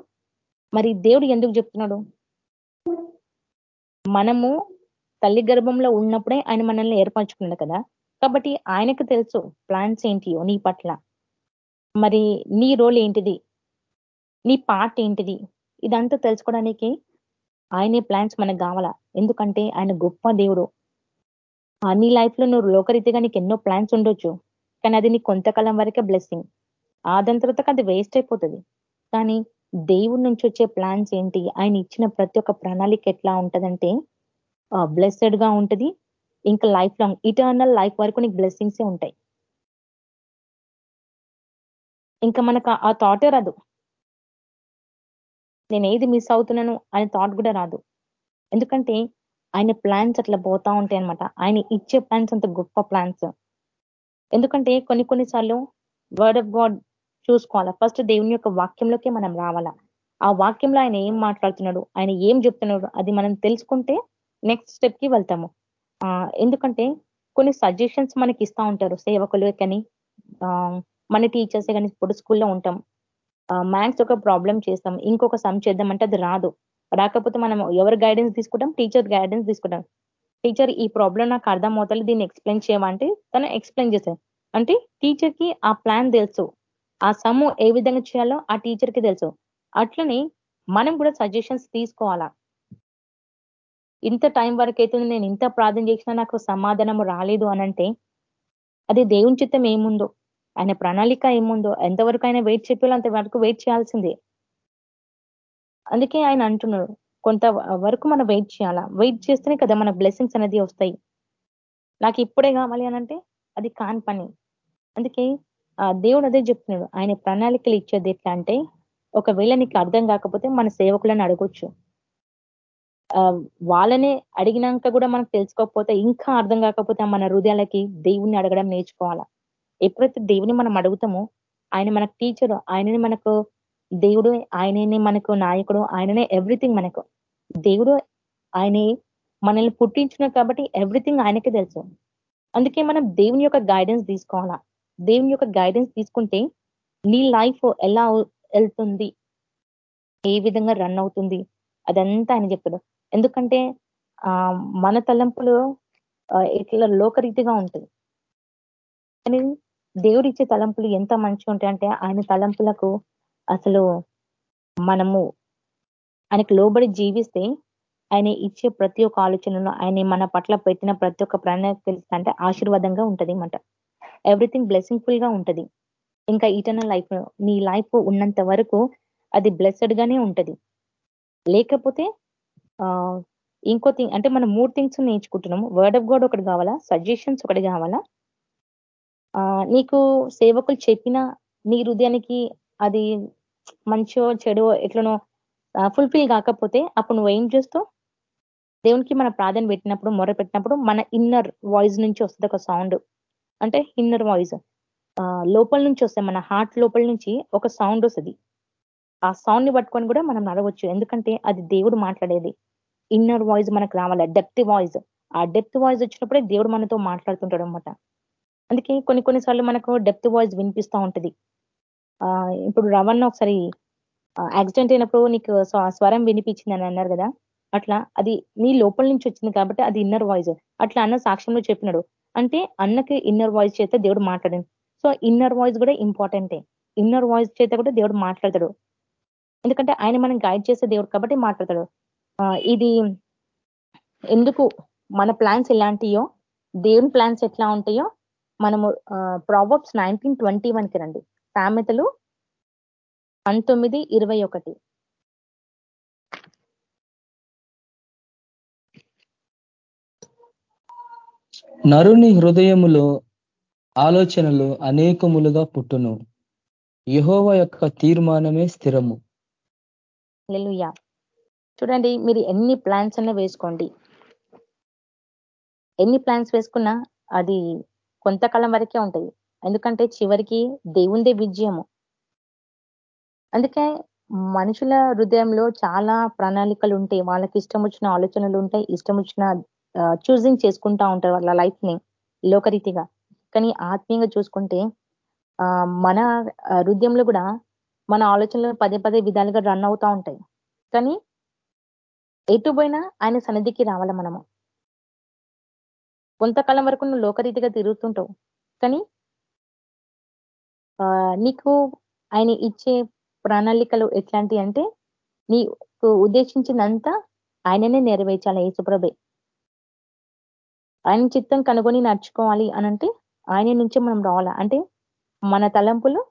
[SPEAKER 4] మరి దేవుడు ఎందుకు చెప్తున్నాడు? మనము తల్లి గర్భంలో ఉన్నప్పుడే ఆయన మనల్ని ఏర్పరచుకున్నాడు కదా. కాబట్టి ఆయనకు తెలుసు ప్లాన్స్ ఏంటియో నీ పట్ల. మరి నీ రోల్ ఏంటిది? నీ పార్ట్ ఏంటిది? ఇదంతా తెలుసుకోవడానికి ఆయనే ప్లాన్స్ మనకు కావాలా? ఎందుకంటే ఆయన గొప్ప దేవుడు. నీ లైఫ్లో నువ్వు లోకరీతిగా నీకు ఎన్నో ప్లాన్స్ ఉండొచ్చు. కానీ అది నీ కొంతకాలం వరకే బ్లెస్సింగ్ ఆ దాని తర్వాత అది వేస్ట్ అయిపోతుంది. కానీ దేవుడి నుంచి వచ్చే ప్లాన్స్ ఏంటి? ఆయన ఇచ్చిన ప్రతి ఒక్క ప్రణాళిక ఎట్లా ఉంటుందంటే బ్లెస్సెడ్గా ఉంటుంది. ఇంకా లైఫ్ లాంగ్ ఇటర్నల్ లైఫ్ వరకు నీకు బ్లెస్సింగ్సే ఉంటాయి. ఇంకా మనకు ఆ థాటే రాదు. నేను ఏది మిస్ అవుతున్నాను అనే థాట్ కూడా రాదు. ఎందుకంటే ఆయన ప్లాన్స్ అట్లా పోతా ఉంటాయి అనమాట ఆయన ఇచ్చే ప్లాన్స్ అంత గొప్ప ప్లాన్స్ ఎందుకంటే కొన్ని కొన్నిసార్లు వర్డ్ ఆఫ్ గాడ్ చూసుకోవాలా. ఫస్ట్ దేవుని యొక్క వాక్యంలోకే మనం రావాలా. ఆ వాక్యంలో ఆయన ఏం మాట్లాడుతున్నాడు ఆయన ఏం చెప్తున్నాడు అది మనం తెలుసుకుంటే నెక్స్ట్ స్టెప్కి వెళ్తాము. ఎందుకంటే కొన్ని సజెషన్స్ మనకి ఇస్తా ఉంటారు. సేవకులు కానీ మన టీచర్స్ కానీ ఇప్పుడు స్కూల్లో ఉంటాం. మ్యాథ్స్ ఒక ప్రాబ్లం చేస్తాం. ఇంకొక సమ్ చేద్దామంటే అది రాదు. రాకపోతే మనం ఎవరు గైడెన్స్ తీసుకుంటాం? టీచర్ గైడెన్స్ తీసుకుంటాం. టీచర్ ఈ ప్రాబ్లం నాకు అర్థం అవుతుంది దీన్ని ఎక్స్ప్లెయిన్ చేయమంటే తను ఎక్స్ప్లెయిన్ చేశారు. అంటే టీచర్కి ఆ ప్లాన్ తెలుసు. ఆ సమ్ ఏ విధంగా చేయాలో ఆ టీచర్కి తెలుసు. అట్లనే మనం కూడా సజెషన్స్ తీసుకోవాలా? ఇంత టైం వరకు అయితే నేను ఇంత ప్రార్థన చేసినా నాకు సమాధానం రాలేదు అనంటే అది దేవుని చిత్తం ఏముందో? ఆయన ప్రణాళిక ఏముందో ఎంతవరకు ఆయన వెయిట్ చెప్పాలో అంతవరకు వెయిట్ చేయాల్సిందే. అందుకే ఆయన అంటున్నాడు కొంత వరకు మనం వెయిట్ చేయాలా? వెయిట్ చేస్తేనే కదా మన బ్లెస్సింగ్స్ అనేది వస్తాయి. నాకు ఇప్పుడే కావాలి అనంటే అది కాని పని. అందుకే దేవుడు అదే చెప్తున్నాడు ఆయన ప్రణాళికలు ఇచ్చేది ఎట్లా అంటే ఒకవేళ నీకు అర్థం కాకపోతే మన సేవకులను అడగొచ్చు. వాళ్ళనే అడిగినాక కూడా మనకు తెలుసుకోకపోతే ఇంకా అర్థం కాకపోతే మన హృదయాలకి దేవుణ్ణి అడగడం నేర్చుకోవాలా? ఎప్పుడైతే దేవుని మనం అడుగుతామో ఆయన మనకు టీచరు ఆయనని మనకు దేవుడు ఆయననే మనకు నాయకుడు ఆయననే ఎవ్రీథింగ్ మనకు. దేవుడు ఆయన మనల్ని పుట్టించిన కాబట్టి ఎవ్రీథింగ్ ఆయనకే తెలుసు. అందుకే మనం దేవుని యొక్క గైడెన్స్ తీసుకోవాలా. దేవుని యొక్క గైడెన్స్ తీసుకుంటే నీ లైఫ్ ఎలా వెళ్తుంది? ఏ విధంగా రన్ అవుతుంది? అదంతా ఆయన చెప్తాడు. ఎందుకంటే ఆ మన తలంపులు ఇట్లా లోకరీతిగా ఉంటుంది కానీ దేవుడిచ్చే తలంపులు ఎంత మంచిగా ఉంటాయంటే ఆయన తలంపులకు అసలు మనము ఆయనకు లోబడి జీవిస్తే ఆయన ఇచ్చే ప్రతి ఒక్క ఆలోచనలో ఆయన మన పట్ల పెట్టిన ప్రతి ఒక్క ప్రణాళిక అంటే ఆశీర్వాదంగా ఉంటది అన్నమాట ఎవ్రీథింగ్ బ్లెస్సింగ్ ఫుల్గా ఉంటుంది. ఇంకా ఈటర్నల్ లైఫ్ నీ లైఫ్ ఉన్నంత వరకు అది బ్లెస్డ్ గానే ఉంటుంది. లేకపోతే ఇంకో థింగ్ అంటే మనం మూడు థింగ్స్ నేర్చుకుంటున్నాము. వర్డ్ ఆఫ్ గాడ్ ఒకటి కావాలా? సజెషన్స్ ఒకటి కావాలా? నీకు సేవకులు చెప్పిన నీ హృదయానికి అది మంచో చెడో ఎట్లనో ఫుల్ఫిల్ కాకపోతే అప్పుడు నువ్వు ఏం చేస్తావు? దేవునికి మన ప్రార్థన పెట్టినప్పుడు మొర పెట్టినప్పుడు మన ఇన్నర్ వాయిస్ నుంచి వస్తుంది ఒక సౌండ్ అంటే ఇన్నర్ వాయిస్ లోపల నుంచి వస్తే మన హార్ట్ లోపల నుంచి ఒక సౌండ్ వస్తుంది. ఆ సౌండ్ని పట్టుకొని కూడా మనం నడవచ్చు. ఎందుకంటే అది దేవుడు మాట్లాడేది. ఇన్నర్ వాయిస్ మనకు రావాలి. డెప్త్ వాయిస్ ఆ డెప్త్ వాయిస్ వచ్చినప్పుడే దేవుడు మనతో మాట్లాడుతుంటాడు అనమాట అందుకే కొన్ని కొన్నిసార్లు మనకు డెప్త్ వాయిస్ వినిపిస్తూ ఉంటుంది. ఇప్పుడు రవణ ఒకసారి యాక్సిడెంట్ అయినప్పుడు నీకు స్వరం వినిపించింది అని అన్నారు కదా? అట్లా అది నీ లోపల నుంచి వచ్చింది కాబట్టి అది ఇన్నర్ వాయిస్. అట్లా అన్న సాక్ష్యంలో చెప్పినాడు. అంటే అన్నకి ఇన్నర్ వాయిస్ చేత దేవుడు మాట్లాడింది సో ఇన్నర్ వాయిస్ కూడా ఇంపార్టెంటే. ఇన్నర్ వాయిస్ చేత కూడా దేవుడు మాట్లాడతాడు. ఎందుకంటే ఆయన మనం గైడ్ చేసే దేవుడు కాబట్టి మాట్లాడతాడు. ఇది ఎందుకు మన ప్లాన్స్ ఎలాంటియో దేవుని ప్లాన్స్ ఎట్లా ఉంటాయో మనము ప్రాబ్స్ నైన్టీన్ ట్వంటీ వన్కి రండి. సామెతలు పంతొమ్మిది ఇరవై ఒకటి.
[SPEAKER 2] నరుని హృదయములో ఆలోచనలు అనేకములుగా పుట్టును. యహోవ యొక్క తీర్మానమే స్థిరము.
[SPEAKER 4] చూడండి మీరు ఎన్ని ప్లాన్స్ అన్నా వేసుకోండి. ఎన్ని ప్లాన్స్ వేసుకున్నా అది కొంతకాలం వరకే ఉంటుంది. ఎందుకంటే చివరికి దేవుందే విజయము. అందుకే మనుషుల హృదయంలో చాలా ప్రణాళికలు ఉంటాయి. వాళ్ళకి ఇష్టం వచ్చిన ఆలోచనలు ఉంటాయి. ఇష్టం వచ్చిన చూసింగ్ చేసుకుంటా ఉంటారు వాళ్ళ లైఫ్ని లోకరీతిగా. కానీ ఆత్మీయంగా చూసుకుంటే మన హృదయంలో కూడా మన ఆలోచనలు పదే పదే విధాలుగా రన్ అవుతా ఉంటాయి. కానీ ఎటు ఆయన సన్నిధికి రావాల మనము? కొంతకాలం వరకు నువ్వు లోకరీతిగా తిరుగుతుంటావు. కానీ నీకు ఆయన ఇచ్చే ప్రణాళికలు ఎట్లాంటి అంటే నీకు ఉద్దేశించినంతా ఆయననే నెరవేర్చాలి యేసుప్రభే. ఆయన చిత్తం కనుగొని నడుచుకోవాలి అనంటే ఆయన నుంచే మనం రావాలా? అంటే మన తలంపులు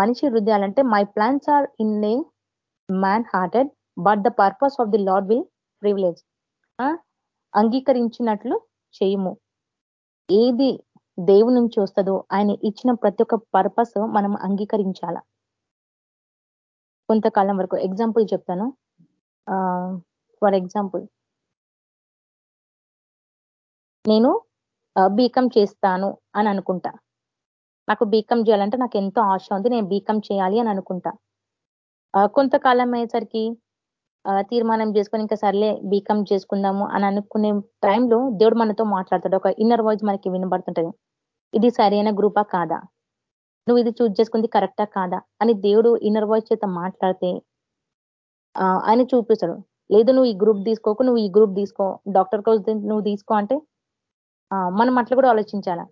[SPEAKER 4] మనిషి హృదయాలంటే my plans are in a man hearted but the purpose of the lord will privilege అంగీకరించినట్లు చేయము. ఏది దేవు నుంచి వస్తుందో ఆయన ఇచ్చిన ప్రతి ఒక్క పర్పస్ మనం అంగీకరించాల. కొంతకాలం వరకు ఎగ్జాంపుల్ చెప్తాను. ఫర్ ఎగ్జాంపుల్ నేను బీకం చేస్తాను అని అనుకుంటా. నాకు బీకం చేయాలంటే నాకు ఎంతో ఆశ ఉంది నేను బీకం చేయాలి అని అనుకుంటా. కొంతకాలం అయ్యేసరికి తీర్మానం చేసుకొని ఇంకా సర్లే బీకామ్ చేసుకుందాము అని అనుకునే టైంలో దేవుడు మనతో మాట్లాడతాడు. ఒక ఇన్నర్ వాయిస్ మనకి వినబడుతుంటది. ఇది సరైన గ్రూపా కాదా? నువ్వు ఇది చూజ్ చేసుకుంది కరెక్టా కాదా? అని దేవుడు ఇన్నర్ వాయిస్ చేత మాట్లాడితే ఆయన చూపిస్తాడు. లేదు నువ్వు ఈ గ్రూప్ తీసుకోకు నువ్వు ఈ గ్రూప్ తీసుకో. డాక్టర్ కోర్స్ నువ్వు తీసుకో అంటే మనం అట్లా కూడా ఆలోచించాలా?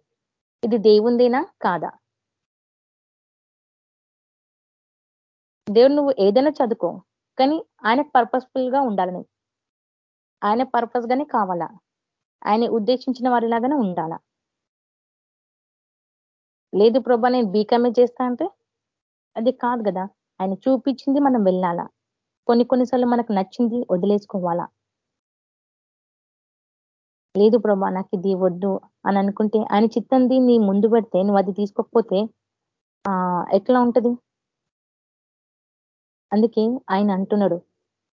[SPEAKER 4] ఇది దేవుందేనా కాదా? దేవుడు నువ్వు ఏదైనా చదువుకో. కానీ ఆయన పర్పస్ఫుల్గా ఉండాలని. ఆయన పర్పస్ గానే కావాలా? ఆయన ఉద్దేశించిన వారిలాగానే ఉండాలా? లేదు ప్రభా నేను బీకామే చేస్తా అంటే అది కాదు కదా. ఆయన చూపించింది మనం వెళ్ళాలా? కొన్ని కొన్నిసార్లు మనకు నచ్చింది వదిలేసుకోవాలా? లేదు ప్రభా నాకు ఇది వద్దు అని అనుకుంటే ఆయన చిత్తంది నీ ముందు పెడితే నువ్వు అది తీసుకోకపోతే ఎట్లా ఉంటది? అందుకే ఆయన అంటున్నాడు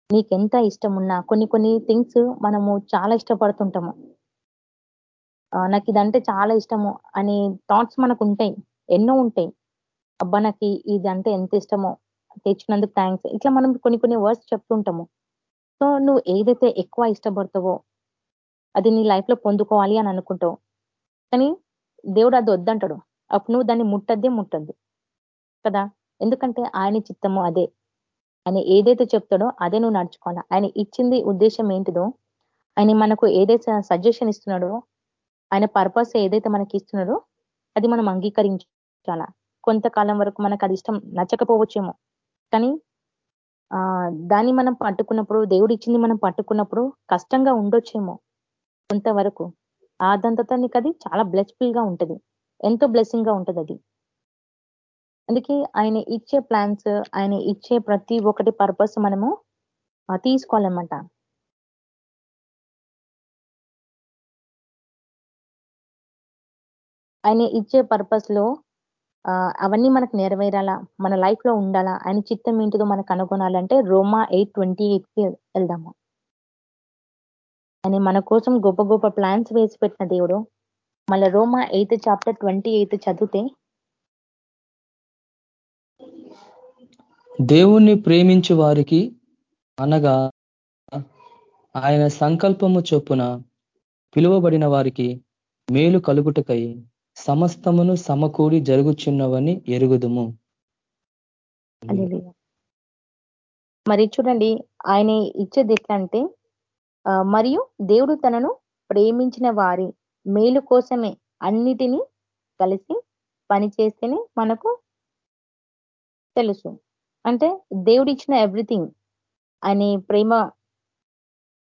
[SPEAKER 4] నీకెంత ఇష్టం ఉన్నా కొన్ని కొన్ని థింగ్స్ మనము చాలా ఇష్టపడుతుంటాము. నాకు ఇదంటే చాలా ఇష్టము అనే థాట్స్ మనకు ఉంటాయి ఎన్నో ఉంటాయి. అబ్బా నాకు ఇది అంటే ఎంత ఇష్టమో తెచ్చినందుకు థ్యాంక్స్ ఇట్లా మనం కొన్ని కొన్ని వర్డ్స్ చెప్తుంటాము. సో నువ్వు ఏదైతే ఎక్కువ ఇష్టపడతావో అది నీ లైఫ్లో పొందుకోవాలి అని అనుకుంటావు. కానీ దేవుడు అది వద్దంటాడు. అప్పుడు నువ్వు దాన్ని ముట్టద్దే ముట్టద్దు. కదా? ఎందుకంటే ఆయన చిత్తము అదే. ఆయన ఏదైతే చెప్తాడో అదే నువ్వు నడుచుకోవాలా? ఆయన ఇచ్చింది ఉద్దేశం ఏంటిదో ఆయన మనకు ఏదైతే సజెషన్ ఇస్తున్నాడో ఆయన పర్పస్ ఏదైతే మనకి ఇస్తున్నాడో అది మనం అంగీకరించాలా? కొంతకాలం వరకు మనకు అది ఇష్టం నచ్చకపోవచ్చేమో. కానీ ఆ దాన్ని మనం పట్టుకున్నప్పుడు దేవుడు ఇచ్చింది మనం పట్టుకున్నప్పుడు కష్టంగా ఉండొచ్చేమో కొంతవరకు. ఆ నీకు అది చాలా బ్లెస్ఫుల్గా ఉంటది. ఎంతో బ్లెస్సింగ్గా ఉంటది అది అందుకే ఆయన ఇచ్చే ప్లాన్స్ ఆయన ఇచ్చే ప్రతి ఒక్కటి పర్పస్ మనము తీసుకోవాలన్నమాట. ఆయన ఇచ్చే పర్పస్లో అవన్నీ మనకు నెరవేరాలా మన లైఫ్లో ఉండాలా ఆయన చిత్తం ఏంటిదో మనకు కనుగొనాలంటే రోమా ఎయిట్ ట్వంటీ ఎయిట్కి వెళ్దాము. ఆయన మన కోసం గొప్ప గొప్ప ప్లాన్స్ వేసి పెట్టిన దేవుడు. మళ్ళీ రోమా ఎయిత్ చాప్టర్ ట్వంటీ ఎయిత్ చదివితే
[SPEAKER 2] దేవుణ్ణి ప్రేమించు వారికి అనగా ఆయన సంకల్పము చొప్పున పిలువబడిన వారికి మేలు కలుగుటకై సమస్తమును సమకూడి జరుగుచున్నవని ఎరుగుదుము.
[SPEAKER 4] మరి చూడండి ఆయన ఇచ్చేది ఎట్లంటే మరియు దేవుడు తనను ప్రేమించిన వారి మేలు కోసమే అన్నిటినీ కలిసి పనిచేస్తేనే మనకు తెలుసు. అంటే దేవుడు ఇచ్చిన ఎవ్రీథింగ్ ఆయన ప్రేమ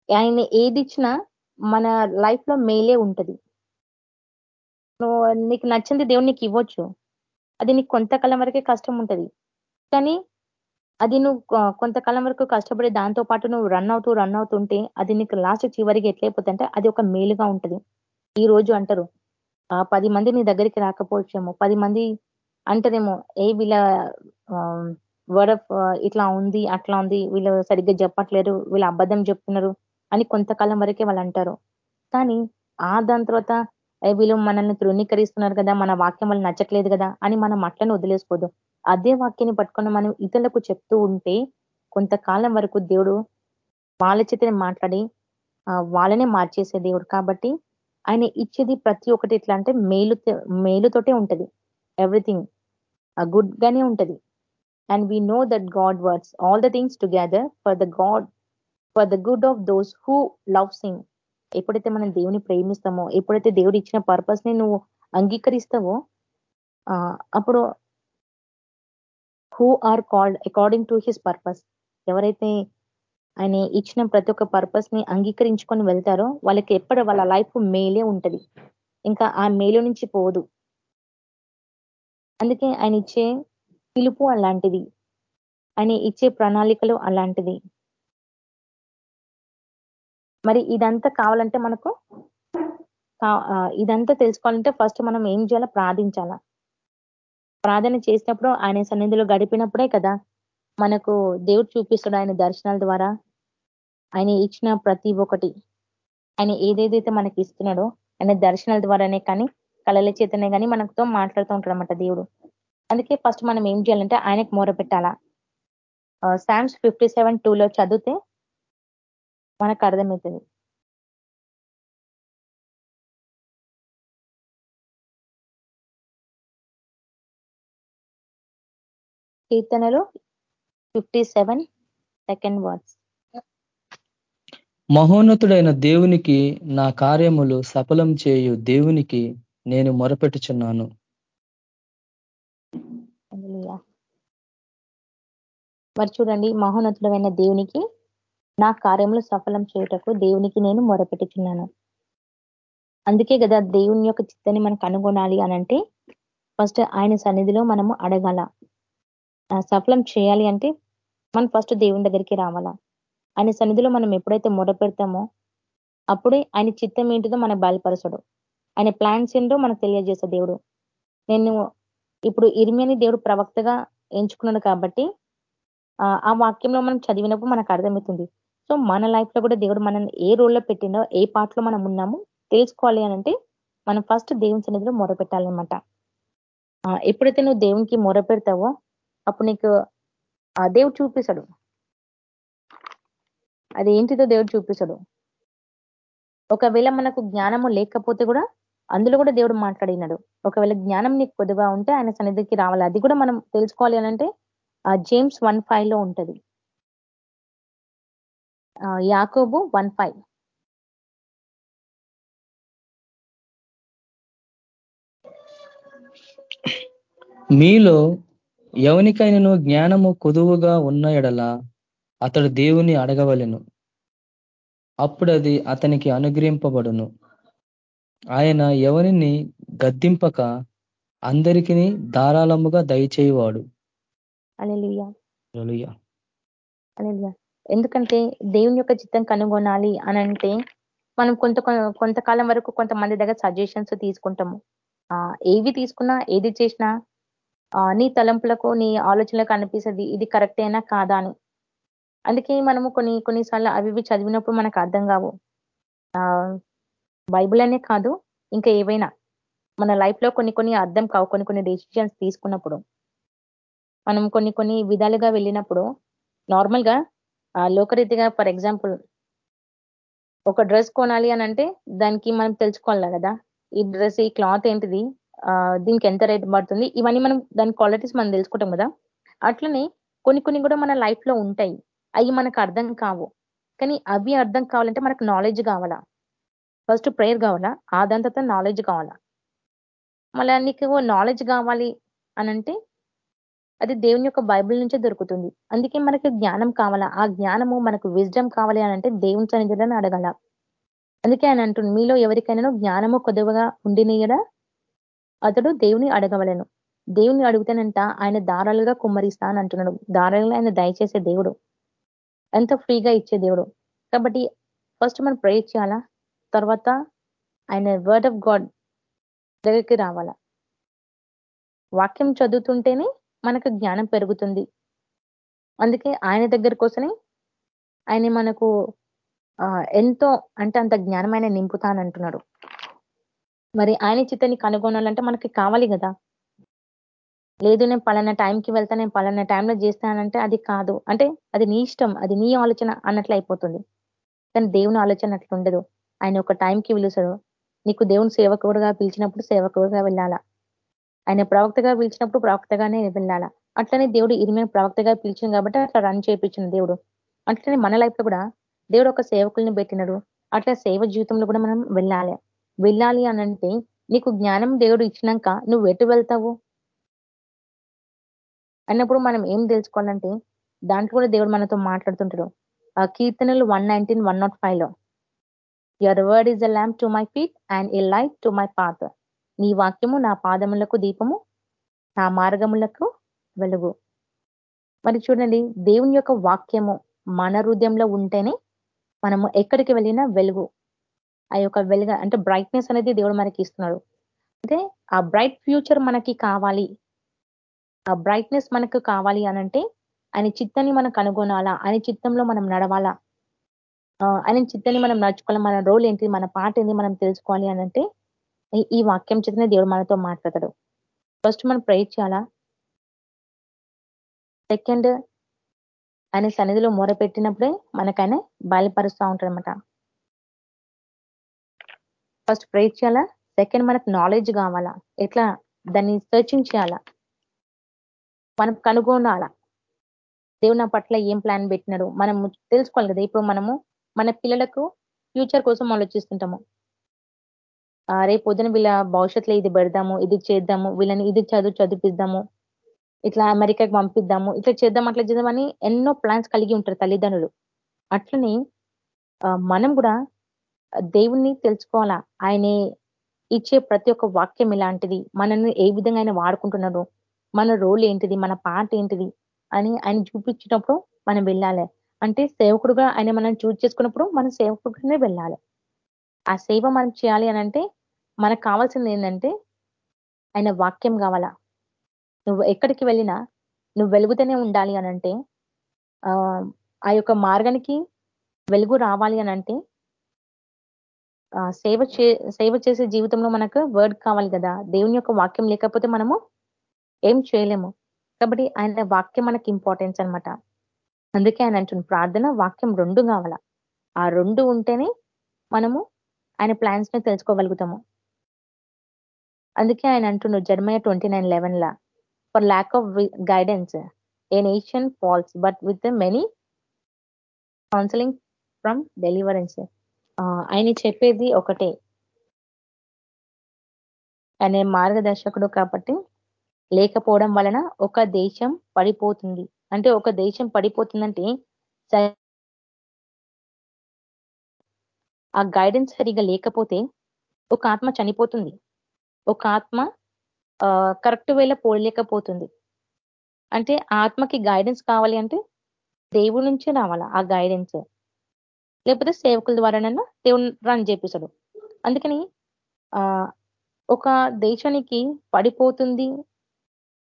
[SPEAKER 4] ఆయన ఏది ఇచ్చినా మన లైఫ్లో మేలే ఉంటది. నువ్వు నీకు నచ్చింది దేవుడు నీకు ఇవ్వచ్చు. అది నీకు కొంతకాలం వరకే కష్టం ఉంటది. కానీ అది నువ్వు కొంతకాలం వరకు కష్టపడి దాంతో పాటు నువ్వు రన్ అవుతూ రన్ అవుతుంటే అది నీకు లాస్ట్ చివరికి ఎట్లయిపోతుంటే అది ఒక మేలుగా ఉంటది. ఈ రోజు అంటారు పది మంది నీ దగ్గరికి రాకపోవచ్చేమో పది మంది అంటారేమో ఏ వీళ్ళ వడ uh, ఇట్లా ఉంది అట్లా ఉంది వీళ్ళు సరిగ్గా చెప్పట్లేరు వీళ్ళు అబద్ధం చెప్తున్నారు అని కొంతకాలం వరకే వాళ్ళు అంటారు. కానీ ఆ దాని తర్వాత వీళ్ళు మనల్ని తృణీకరిస్తున్నారు కదా మన వాక్యం వాళ్ళు నచ్చట్లేదు కదా అని మనం అట్లని వదిలేసుకోదు అదే వాక్యాన్ని పట్టుకొని మనం ఇతరులకు చెప్తూ ఉంటే కొంతకాలం వరకు దేవుడు వాళ్ళ చేతనే మాట్లాడి వాళ్ళనే మార్చేసే దేవుడు. కాబట్టి ఆయన ఇచ్చేది ప్రతి ఒక్కటి ఎట్లా అంటే మేలు మేలుతోటే ఉంటది. ఎవ్రీథింగ్ గుడ్ గానే ఉంటది. And we know that God words all the things together for the God for the good of those who love sing ఎప్పుడైతే మనం దేవుని ప్రేమిస్తామో ఎప్పుడైతే దేవుడు ఇచ్చిన పర్పస్ని నువ్వు అంగీకరిస్తావో అప్పుడు who are called according to his purpose ఎవరైతే ఆయన ఇచ్చిన ప్రతి ఒక్క పర్పస్ని అంగీకరించుకొని వెళ్తారో వాళ్ళకి ఎప్పుడు వాళ్ళ లైఫ్ మేలే ఉంటది. ఇంకా ఆ మేలు నుంచి పోదు. అందుకే ఆయన ఇచ్చే పిలుపు అలాంటిది ఆయన ఇచ్చే ప్రణాళికలు అలాంటిది. మరి ఇదంతా కావాలంటే మనకు ఇదంతా తెలుసుకోవాలంటే ఫస్ట్ మనం ఏం చేయాలా ప్రార్థించాలా. ప్రార్థన చేసినప్పుడు ఆయన సన్నిధిలో గడిపినప్పుడే కదా మనకు దేవుడు చూపిస్తాడు ఆయన దర్శనాల ద్వారా. ఆయన ఇచ్చిన ప్రతి ఒక్కటి ఆయన ఏదేదైతే మనకి ఇస్తున్నాడో ఆయన దర్శనాల ద్వారానే కానీ కళల చేతనే కానీ మనతో మాట్లాడుతూ ఉంటాడు దేవుడు. అందుకే ఫస్ట్ మనం ఏం చేయాలంటే ఆయనకు మూర పెట్టాలా. శామ్స్ ఫిఫ్టీ సెవెన్ టూలో చదివితే మనకు అర్థమవుతుంది. కీర్తనలు ఫిఫ్టీ సెవెన్ సెకండ్ వర్డ్స్
[SPEAKER 2] మహోన్నతుడైన దేవునికి నా కార్యములు సఫలం చేయు దేవునికి నేను మొరపెట్టుచున్నాను.
[SPEAKER 4] మరి చూడండి మహోన్నతుడమైన దేవునికి నా కార్యములు సఫలం చేయుటకు దేవునికి నేను మొరపెట్టుచున్నాను. అందుకే కదా దేవుని యొక్క చిత్తాన్ని మనం కనుగొనాలి అనంటే ఫస్ట్ ఆయన సన్నిధిలో మనము అడగాల. సఫలం చేయాలి అంటే మనం ఫస్ట్ దేవుని దగ్గరికి రావాలా. ఆయన సన్నిధిలో మనం ఎప్పుడైతే మొర పెడతామో అప్పుడే ఆయన చిత్తం ఏంటిదో మనకు బయలుపరచడు ఆయన ప్లాన్స్ ఏంటో మనకు తెలియజేసే దేవుడు. నేను ఇప్పుడు ఇరిమిని దేవుడు ప్రవక్తగా ఎంచుకున్నాడు కాబట్టి ఆ వాక్యంలో మనం చదివినప్పుడు మనకు అర్థమవుతుంది. సో మన లైఫ్లో కూడా దేవుడు మనల్ని ఏ రోల్లో పెట్టిండో ఏ పాటలో మనం ఉన్నామో తెలుసుకోవాలి అనంటే మనం ఫస్ట్ దేవుని సన్నిధిలో మొర పెట్టాలన్నమాట. ఎప్పుడైతే నువ్వు దేవునికి మొర పెడతావో అప్పుడు నీకు దేవుడు చూపిస్తాడు. అది ఏంటిదో దేవుడు చూపిస్తాడు. ఒకవేళ మనకు జ్ఞానము లేకపోతే కూడా అందులో కూడా దేవుడు మాట్లాడినాడు. ఒకవేళ జ్ఞానం నీకు కొద్దిగా ఉంటే ఆయన సన్నిధికి రావాలి. అది కూడా మనం తెలుసుకోవాలి అనంటే జేమ్స్ వన్ ఫైవ్లో ఉంటది. యాకోబు వన్ ఫైవ్
[SPEAKER 2] మీలో ఎవనికైనను జ్ఞానము కొదువుగా ఉన్న ఎడల అతడు దేవుని అడగవలెను. అప్పుడది అతనికి అనుగ్రహింపబడును. ఆయన ఎవరిని గద్దింపక అందరికీ ధారాళముగా దయచేయవాడు.
[SPEAKER 4] ఎందుకంటే దేవుని యొక్క చిత్తం కనుగొనాలి అని అంటే మనం కొంత కొంతకాలం వరకు కొంతమంది దగ్గర సజెషన్స్ తీసుకుంటాము. ఏవి తీసుకున్నా ఏది చేసినా నీ తలంపులకు నీ ఆలోచనలకు అనిపిస్తుంది ఇది కరెక్టేనా కాదా అని. అందుకే మనము కొన్ని కొన్నిసార్లు అవి చదివినప్పుడు మనకు అర్థం కావు. బైబుల్ అనే కాదు ఇంకా ఏవైనా మన లైఫ్లో కొన్ని కొన్ని అర్థం కావు కొన్ని కొన్ని డెసిషన్స్ తీసుకున్నప్పుడు. మనం కొన్ని కొన్ని విధాలుగా వెళ్ళినప్పుడు నార్మల్గా లోకరీతిగా ఫర్ ఎగ్జాంపుల్ ఒక డ్రెస్ కొనాలి అని అంటే దానికి మనం తెలుసుకోవాలి కదా? ఈ డ్రెస్ ఈ క్లాత్ ఏంటిది? దీనికి ఎంత రేట్ పడుతుంది? ఇవన్నీ మనం దాని క్వాలిటీస్ మనం తెలుసుకుంటాం కదా? అట్లనే కొన్ని కొన్ని కూడా మన లైఫ్లో ఉంటాయి. అవి మనకు అర్థం కావు. కానీ అవి అర్థం కావాలంటే మనకు నాలెడ్జ్ కావాలా? ఫస్ట్ ప్రేయర్ కావాలా? ఆ దాని తర్వాత నాలెడ్జ్ కావాలా? మళ్ళీ నీకు నాలెడ్జ్ కావాలి అనంటే అది దేవుని యొక్క బైబిల్ నుంచే దొరుకుతుంది. అందుకే మనకి జ్ఞానం కావాలా? ఆ జ్ఞానము మనకు విజ్డమ్ కావాలి అనంటే దేవుని సన్నిధిని అడగల. అందుకే ఆయన అంటుంది మీలో ఎవరికైనా జ్ఞానము కొద్దిగా ఉండినయడా అతడు దేవుని అడగవలను. దేవుని అడుగుతానంట ఆయన దారాలుగా కుమ్మరిస్తా అని అంటున్నాడు. దారాలుగా ఆయన దయచేసే దేవుడు. ఎంత ఫ్రీగా ఇచ్చే దేవుడు. కాబట్టి ఫస్ట్ మనం ప్రే చేయాలా? తర్వాత ఆయన వర్డ్ ఆఫ్ గాడ్ దగ్గరికి రావాలా? వాక్యం చదువుతుంటేనే మనకు జ్ఞానం పెరుగుతుంది. అందుకే ఆయన దగ్గర కోసమే ఆయన మనకు ఎంతో అంటే అంత జ్ఞానం ఆయన నింపుతానంటున్నాడు మరి ఆయన చిత్తాన్ని కనుగొనాలంటే మనకి కావాలి కదా. లేదు నేను పలానా టైంకి వెళ్తా నేను పలానా టైంలో చేస్తానంటే అది కాదు. అంటే అది నీ ఇష్టం అది నీ ఆలోచన అన్నట్లు అయిపోతుంది. కానీ దేవుని ఆలోచన అట్లా ఉండదు ఆయన ఒక టైంకి పిలుస్తాడు. నీకు దేవుని సేవకుడుగా పిలిచినప్పుడు సేవకుడుగా వెళ్ళాలా? ఆయన ప్రవక్తగా పిలిచినప్పుడు ప్రవక్తగానే వెళ్ళాలా? అట్లనే దేవుడు ఇరిమే ప్రవక్తగా పిలిచింది కాబట్టి అట్లా రన్ చేయించిన దేవుడు. అట్లనే మన లైఫ్లో కూడా దేవుడు ఒక సేవకుల్ని పెట్టినడు. అట్లా సేవ జీవితంలో కూడా మనం వెళ్ళాలి. వెళ్ళాలి అనంటే నీకు జ్ఞానం దేవుడు ఇచ్చినాక నువ్వు ఎటు వెళ్తావు? అన్నప్పుడు మనం ఏం తెలుసుకోవాలంటే దాంట్లో కూడా దేవుడు మనతో మాట్లాడుతుంటాడు. ఆ కీర్తనలు వన్ నైన్టీన్ వన్ నాట్ ఫైవ్లో your word is a lamp to my feet and a light to my path నీ వాక్యము నా పాదములకు దీపము నా మార్గములకు వెలుగు. మరి చూడండి దేవుని యొక్క వాక్యము మన హృదయంలో ఉంటేనే మనము ఎక్కడికి వెళ్ళినా వెలుగు. ఆ యొక్క వెలుగ అంటే బ్రైట్నెస్ అనేది దేవుడు మనకి ఇస్తున్నాడు. అంటే ఆ బ్రైట్ ఫ్యూచర్ మనకి కావాలి. ఆ బ్రైట్నెస్ మనకు కావాలి అనంటే ఆయన చిత్తాన్ని మనం కనుగొనాలా? ఆయన చిత్తంలో మనం నడవాలా? ఆయన చిత్తాన్ని మనం నడుచుకోవాలి? మన రోల్ ఏంటి? మన పాట ఏంటి? మనం తెలుసుకోవాలి అనంటే ఈ వాక్యం చేతనే దేవుడు మనతో మాట్లాడతాడు. ఫస్ట్ మనం ప్రే చేయాలా? సెకండ్ ఆయన సన్నిధిలో మొరపెట్టినప్పుడే మనకైనా బయలుపరుస్తూ ఉంటాడనమాట ఫస్ట్ ప్రే చేయాలా? సెకండ్ మనకు నాలెడ్జ్ కావాలా? ఎట్లా? దాన్ని సర్చింగ్ చేయాలా? మనం కనుగొనాలా? దేవుడు నా పట్ల ఏం ప్లాన్ పెట్టినాడు? మనం తెలుసుకోవాలి కదా? ఇప్పుడు మనము మన పిల్లలకు ఫ్యూచర్ కోసం ఆలోచిస్తుంటాము. రేపు పొద్దున వీళ్ళ భవిష్యత్తులో ఇది పెడదాము ఇది చేద్దాము వీళ్ళని ఇది చదువు చదివిద్దాము ఇట్లా అమెరికాకి పంపిద్దాము ఇట్లా చేద్దాం అట్లా చేద్దామని ఎన్నో ప్లాన్స్ కలిగి ఉంటారు తల్లిదండ్రులు. అట్లనే మనం కూడా దేవుణ్ణి తెలుసుకోవాలా? ఆయన ఇచ్చే ప్రతి ఒక్క వాక్యం ఇలాంటిది మనల్ని ఏ విధంగా ఆయన వాడుకుంటున్నాడు మన రోల్ ఏంటిది మన పాట ఏంటిది అని ఆయన చూపించినప్పుడు మనం వెళ్ళాలి. అంటే సేవకుడుగా ఆయన మనం చూజ్ చేసుకున్నప్పుడు మనం సేవకుడుగానే వెళ్ళాలి. ఆ సేవ మనం చేయాలి అని అంటే మనకు కావాల్సింది ఏంటంటే ఆయన వాక్యం కావాలా? నువ్వు ఎక్కడికి వెళ్ళినా నువ్వు వెలుగుతూనే ఉండాలి అనంటే ఆ యొక్క మార్గానికి వెలుగు రావాలి అనంటే సేవ చే సేవ చేసే జీవితంలో మనకు వర్డ్ కావాలి కదా? దేవుని యొక్క వాక్యం లేకపోతే మనము ఏం చేయలేము. కాబట్టి ఆయన వాక్యం మనకి ఇంపార్టెన్స్ అనమాట అందుకే ఆయన అంటున్న ప్రార్థన వాక్యం రెండు కావాల? ఆ రెండు ఉంటేనే మనము ఆయన ప్లాన్స్ను తెలుసుకోగలుగుతాము. అందుకే ఆయన అంటున్నారు Jeremiah twenty nine eleven law for lack of guidance a nation falls but with many counselling from deliverance ఆయన చెప్పేది ఒకటే. ఆయన మార్గదర్శకుడు కాబట్టి లేకపోవడం వలన ఒక దేశం పడిపోతుంది. అంటే ఒక దేశం పడిపోతుందంటే ఆ గైడెన్స్ సరిగా లేకపోతే ఒక ఆత్మ చనిపోతుంది. ఒక ఆత్మ కరెక్ట్ వేళ పోలేకపోతుంది. అంటే ఆత్మకి గైడెన్స్ కావాలి అంటే దేవుడి నుంచే రావాలా ఆ గైడెన్స్ లేకపోతే సేవకుల ద్వారానైనా దేవుని రన్ చేపిస్తాడు అందుకని ఒక దేశానికి పడిపోతుంది.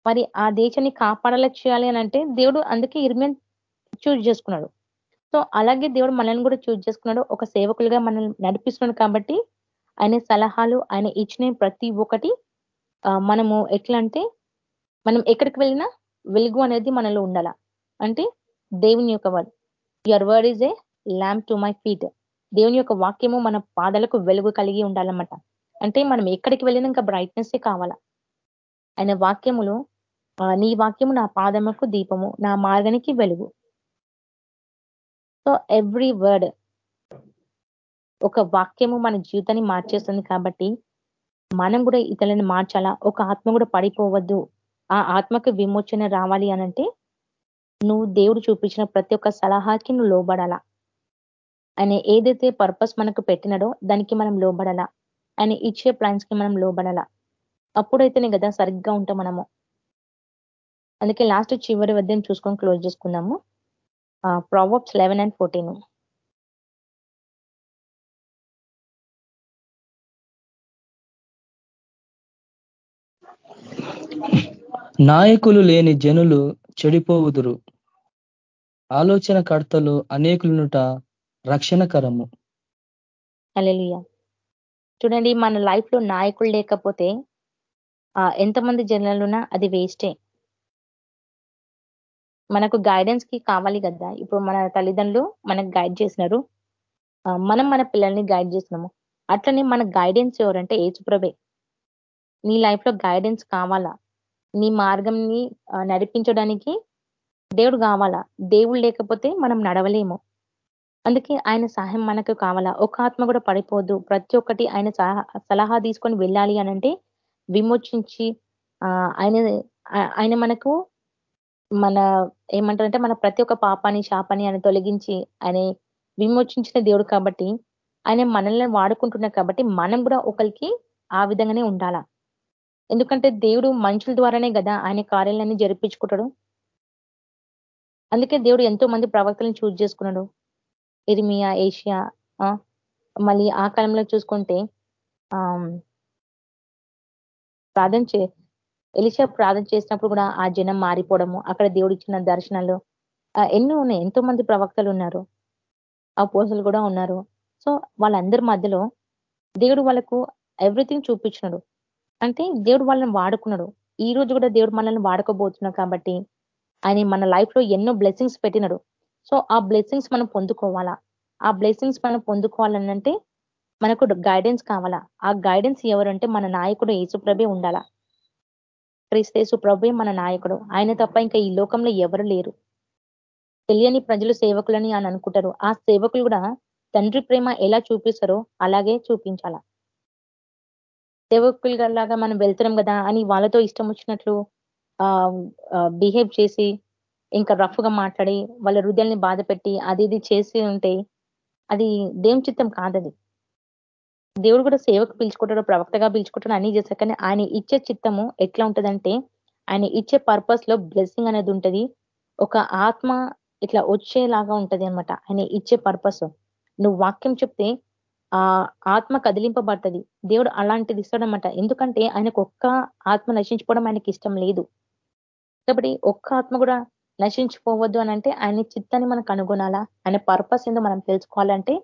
[SPEAKER 4] మరి ఆ దేశాన్ని కాపాడాల చేయాలి అని అంటే దేవుడు అందుకే ఇర్మియన్ చూజ్ చేసుకున్నాడు. సో అలాగే దేవుడు మనల్ని కూడా చూజ్ చేసుకున్నాడు. ఒక సేవకులుగా మనల్ని నడిపిస్తున్నాడు కాబట్టి ఆయన సలహాలు ఆయన ఇచ్చిన ప్రతి ఒక్కటి మనము ఎట్లా అంటే మనం ఎక్కడికి వెళ్ళినా వెలుగు అనేది మనలో ఉండాల. అంటే దేవుని యొక్క word your word is a lamp to my feet దేవుని యొక్క వాక్యము మన పాదలకు వెలుగు కలిగి ఉండాలన్నమాట. అంటే మనం ఎక్కడికి వెళ్ళినా ఇంకా బ్రైట్నెస్సే కావాలా. ఆయన వాక్యములు నీ వాక్యము నా పాదముకు దీపము నా మార్గానికి వెలుగు. సో ఎవ్రీ వర్డ్ ఒక వాక్యము మన జీవితాన్ని మార్చేస్తుంది కాబట్టి మనం కూడా ఇతరులను మార్చాలా? ఒక ఆత్మ కూడా పడిపోవద్దు. ఆ ఆత్మకు విమోచన రావాలి అనంటే నువ్వు దేవుడు చూపించిన ప్రతి ఒక్క సలహాకి నువ్వు లోబడాలా? ఆయన ఏదైతే పర్పస్ మనకు పెట్టినాడో దానికి మనం లోబడాలా? ఆయన ఇచ్చే ప్లాన్స్కి మనం లోబడాలా? అప్పుడైతేనే కదా సరిగ్గా ఉంటాం మనము. అందుకే లాస్ట్ చివరి వద్దని చూసుకొని close proverbs eleven and fourteen
[SPEAKER 2] నాయకులు లేని జనులు చెడిపోవుదురు. ఆలోచన కర్తలు అనేకులనుట రక్షణకరము.
[SPEAKER 4] అలెలుయ చూడండి మన లైఫ్లో నాయకులు లేకపోతే ఎంతమంది జనాలున్నా అది వేస్టే మనకు గైడెన్స్కి కావాలి కదా. ఇప్పుడు మన తల్లిదండ్రులు మనకు గైడ్ చేసినారు. మనం మన పిల్లల్ని గైడ్ చేసినాము అట్లనే మన గైడెన్స్ ఎవరంటే ఏచుప్రభే నీ లైఫ్లో గైడెన్స్ కావాలా? నీ మార్గంని నడిపించడానికి దేవుడు కావాలా? దేవుడు లేకపోతే మనం నడవలేము. అందుకే ఆయన సహాయం మనకు కావాలా? ఒక ఆత్మ కూడా పడిపోద్దు ప్రతి ఒక్కటి ఆయన సలహా తీసుకొని వెళ్ళాలి అనంటే విమోచించి ఆయన ఆయన మనకు మన ఏమంటారంటే మన ప్రతి ఒక్క పాపాన్ని శాపాన్ని ఆయన తొలగించి ఆయన విమోచించిన దేవుడు కాబట్టి ఆయన మనల్ని వాడుకుంటున్నారు కాబట్టి మనం కూడా ఒకరికి ఆ విధంగానే ఉండాలా? ఎందుకంటే దేవుడు మనుషుల ద్వారానే కదా ఆయన కార్యాలన్నీ జరిపించుకుంటాడు. అందుకే దేవుడు ఎంతో మంది ప్రవక్తలను చూజ్ చేసుకున్నాడు. ఇరిమియా ఏషియా మళ్ళీ ఆ కాలంలో చూసుకుంటే ప్రార్థన చే ఎలిషా ప్రార్థన చేసినప్పుడు కూడా ఆ జనం మారిపోవడము అక్కడ దేవుడు ఇచ్చిన దర్శనాలు ఎన్నో ఉన్నాయి. ఎంతో మంది ప్రవక్తలు ఉన్నారు. ఆ పోసలు కూడా ఉన్నారు. సో వాళ్ళందరి మధ్యలో దేవుడు వాళ్ళకు ఎవ్రీథింగ్ చూపించినాడు. అంటే దేవుడు వాళ్ళని వాడుకున్నాడు. ఈ రోజు కూడా దేవుడు మనల్ని వాడుకోబోతున్నాడు కాబట్టి ఆయన మన లైఫ్లో ఎన్నో బ్లెస్సింగ్స్ పెట్టినాడు. సో ఆ బ్లెస్సింగ్స్ మనం పొందుకోవాలా? ఆ బ్లెస్సింగ్స్ మనం పొందుకోవాలనంటే మనకు గైడెన్స్ కావాలా? ఆ గైడెన్స్ ఎవరంటే మన నాయకుడు యేసుప్రభే ఉండాలా? క్రీస్తేసు ప్రభే మన నాయకుడు. ఆయన తప్ప ఇంకా ఈ లోకంలో ఎవరు లేరు. తెలియని ప్రజలు సేవకులని అని అనుకుంటారు. ఆ సేవకులు కూడా తండ్రి ప్రేమ ఎలా చూపిస్తారో అలాగే చూపించాల. సేవకులుగా మనం వెళ్తున్నాం కదా అని వాళ్ళతో ఇష్టం వచ్చినట్లు బిహేవ్ చేసి ఇంకా రఫ్గా మాట్లాడి వాళ్ళ హృదయాల్ని బాధ పెట్టి అది ఇది చేసి ఉంటే అది దేం చిత్తం కాదది. దేవుడు కూడా సేవకు పిలుచుకుంటాడు ప్రవక్తగా పిలుచుకుంటాడు అన్ని చేశారు కానీ ఆయన ఇచ్చే చిత్తము ఎట్లా ఉంటదంటే ఆయన ఇచ్చే పర్పస్లో బ్లెస్సింగ్ అనేది ఉంటుంది. ఒక ఆత్మ ఇట్లా వచ్చేలాగా ఉంటది అనమాట ఆయన ఇచ్చే పర్పస్. నువ్వు వాక్యం చెప్తే ఆ ఆత్మ కదిలింపబడుతుంది. దేవుడు అలాంటిది ఇస్తాడనమాట ఎందుకంటే ఆయనకు ఒక్క ఆత్మ నశించుకోవడం ఆయనకి ఇష్టం లేదు. కాబట్టి ఒక్క ఆత్మ కూడా నశించిపోవద్దు అని అంటే ఆయన చిత్తాన్ని మనం కనుగొనాలా? ఆయన పర్పస్ ఏందో మనం తెలుసుకోవాలంటే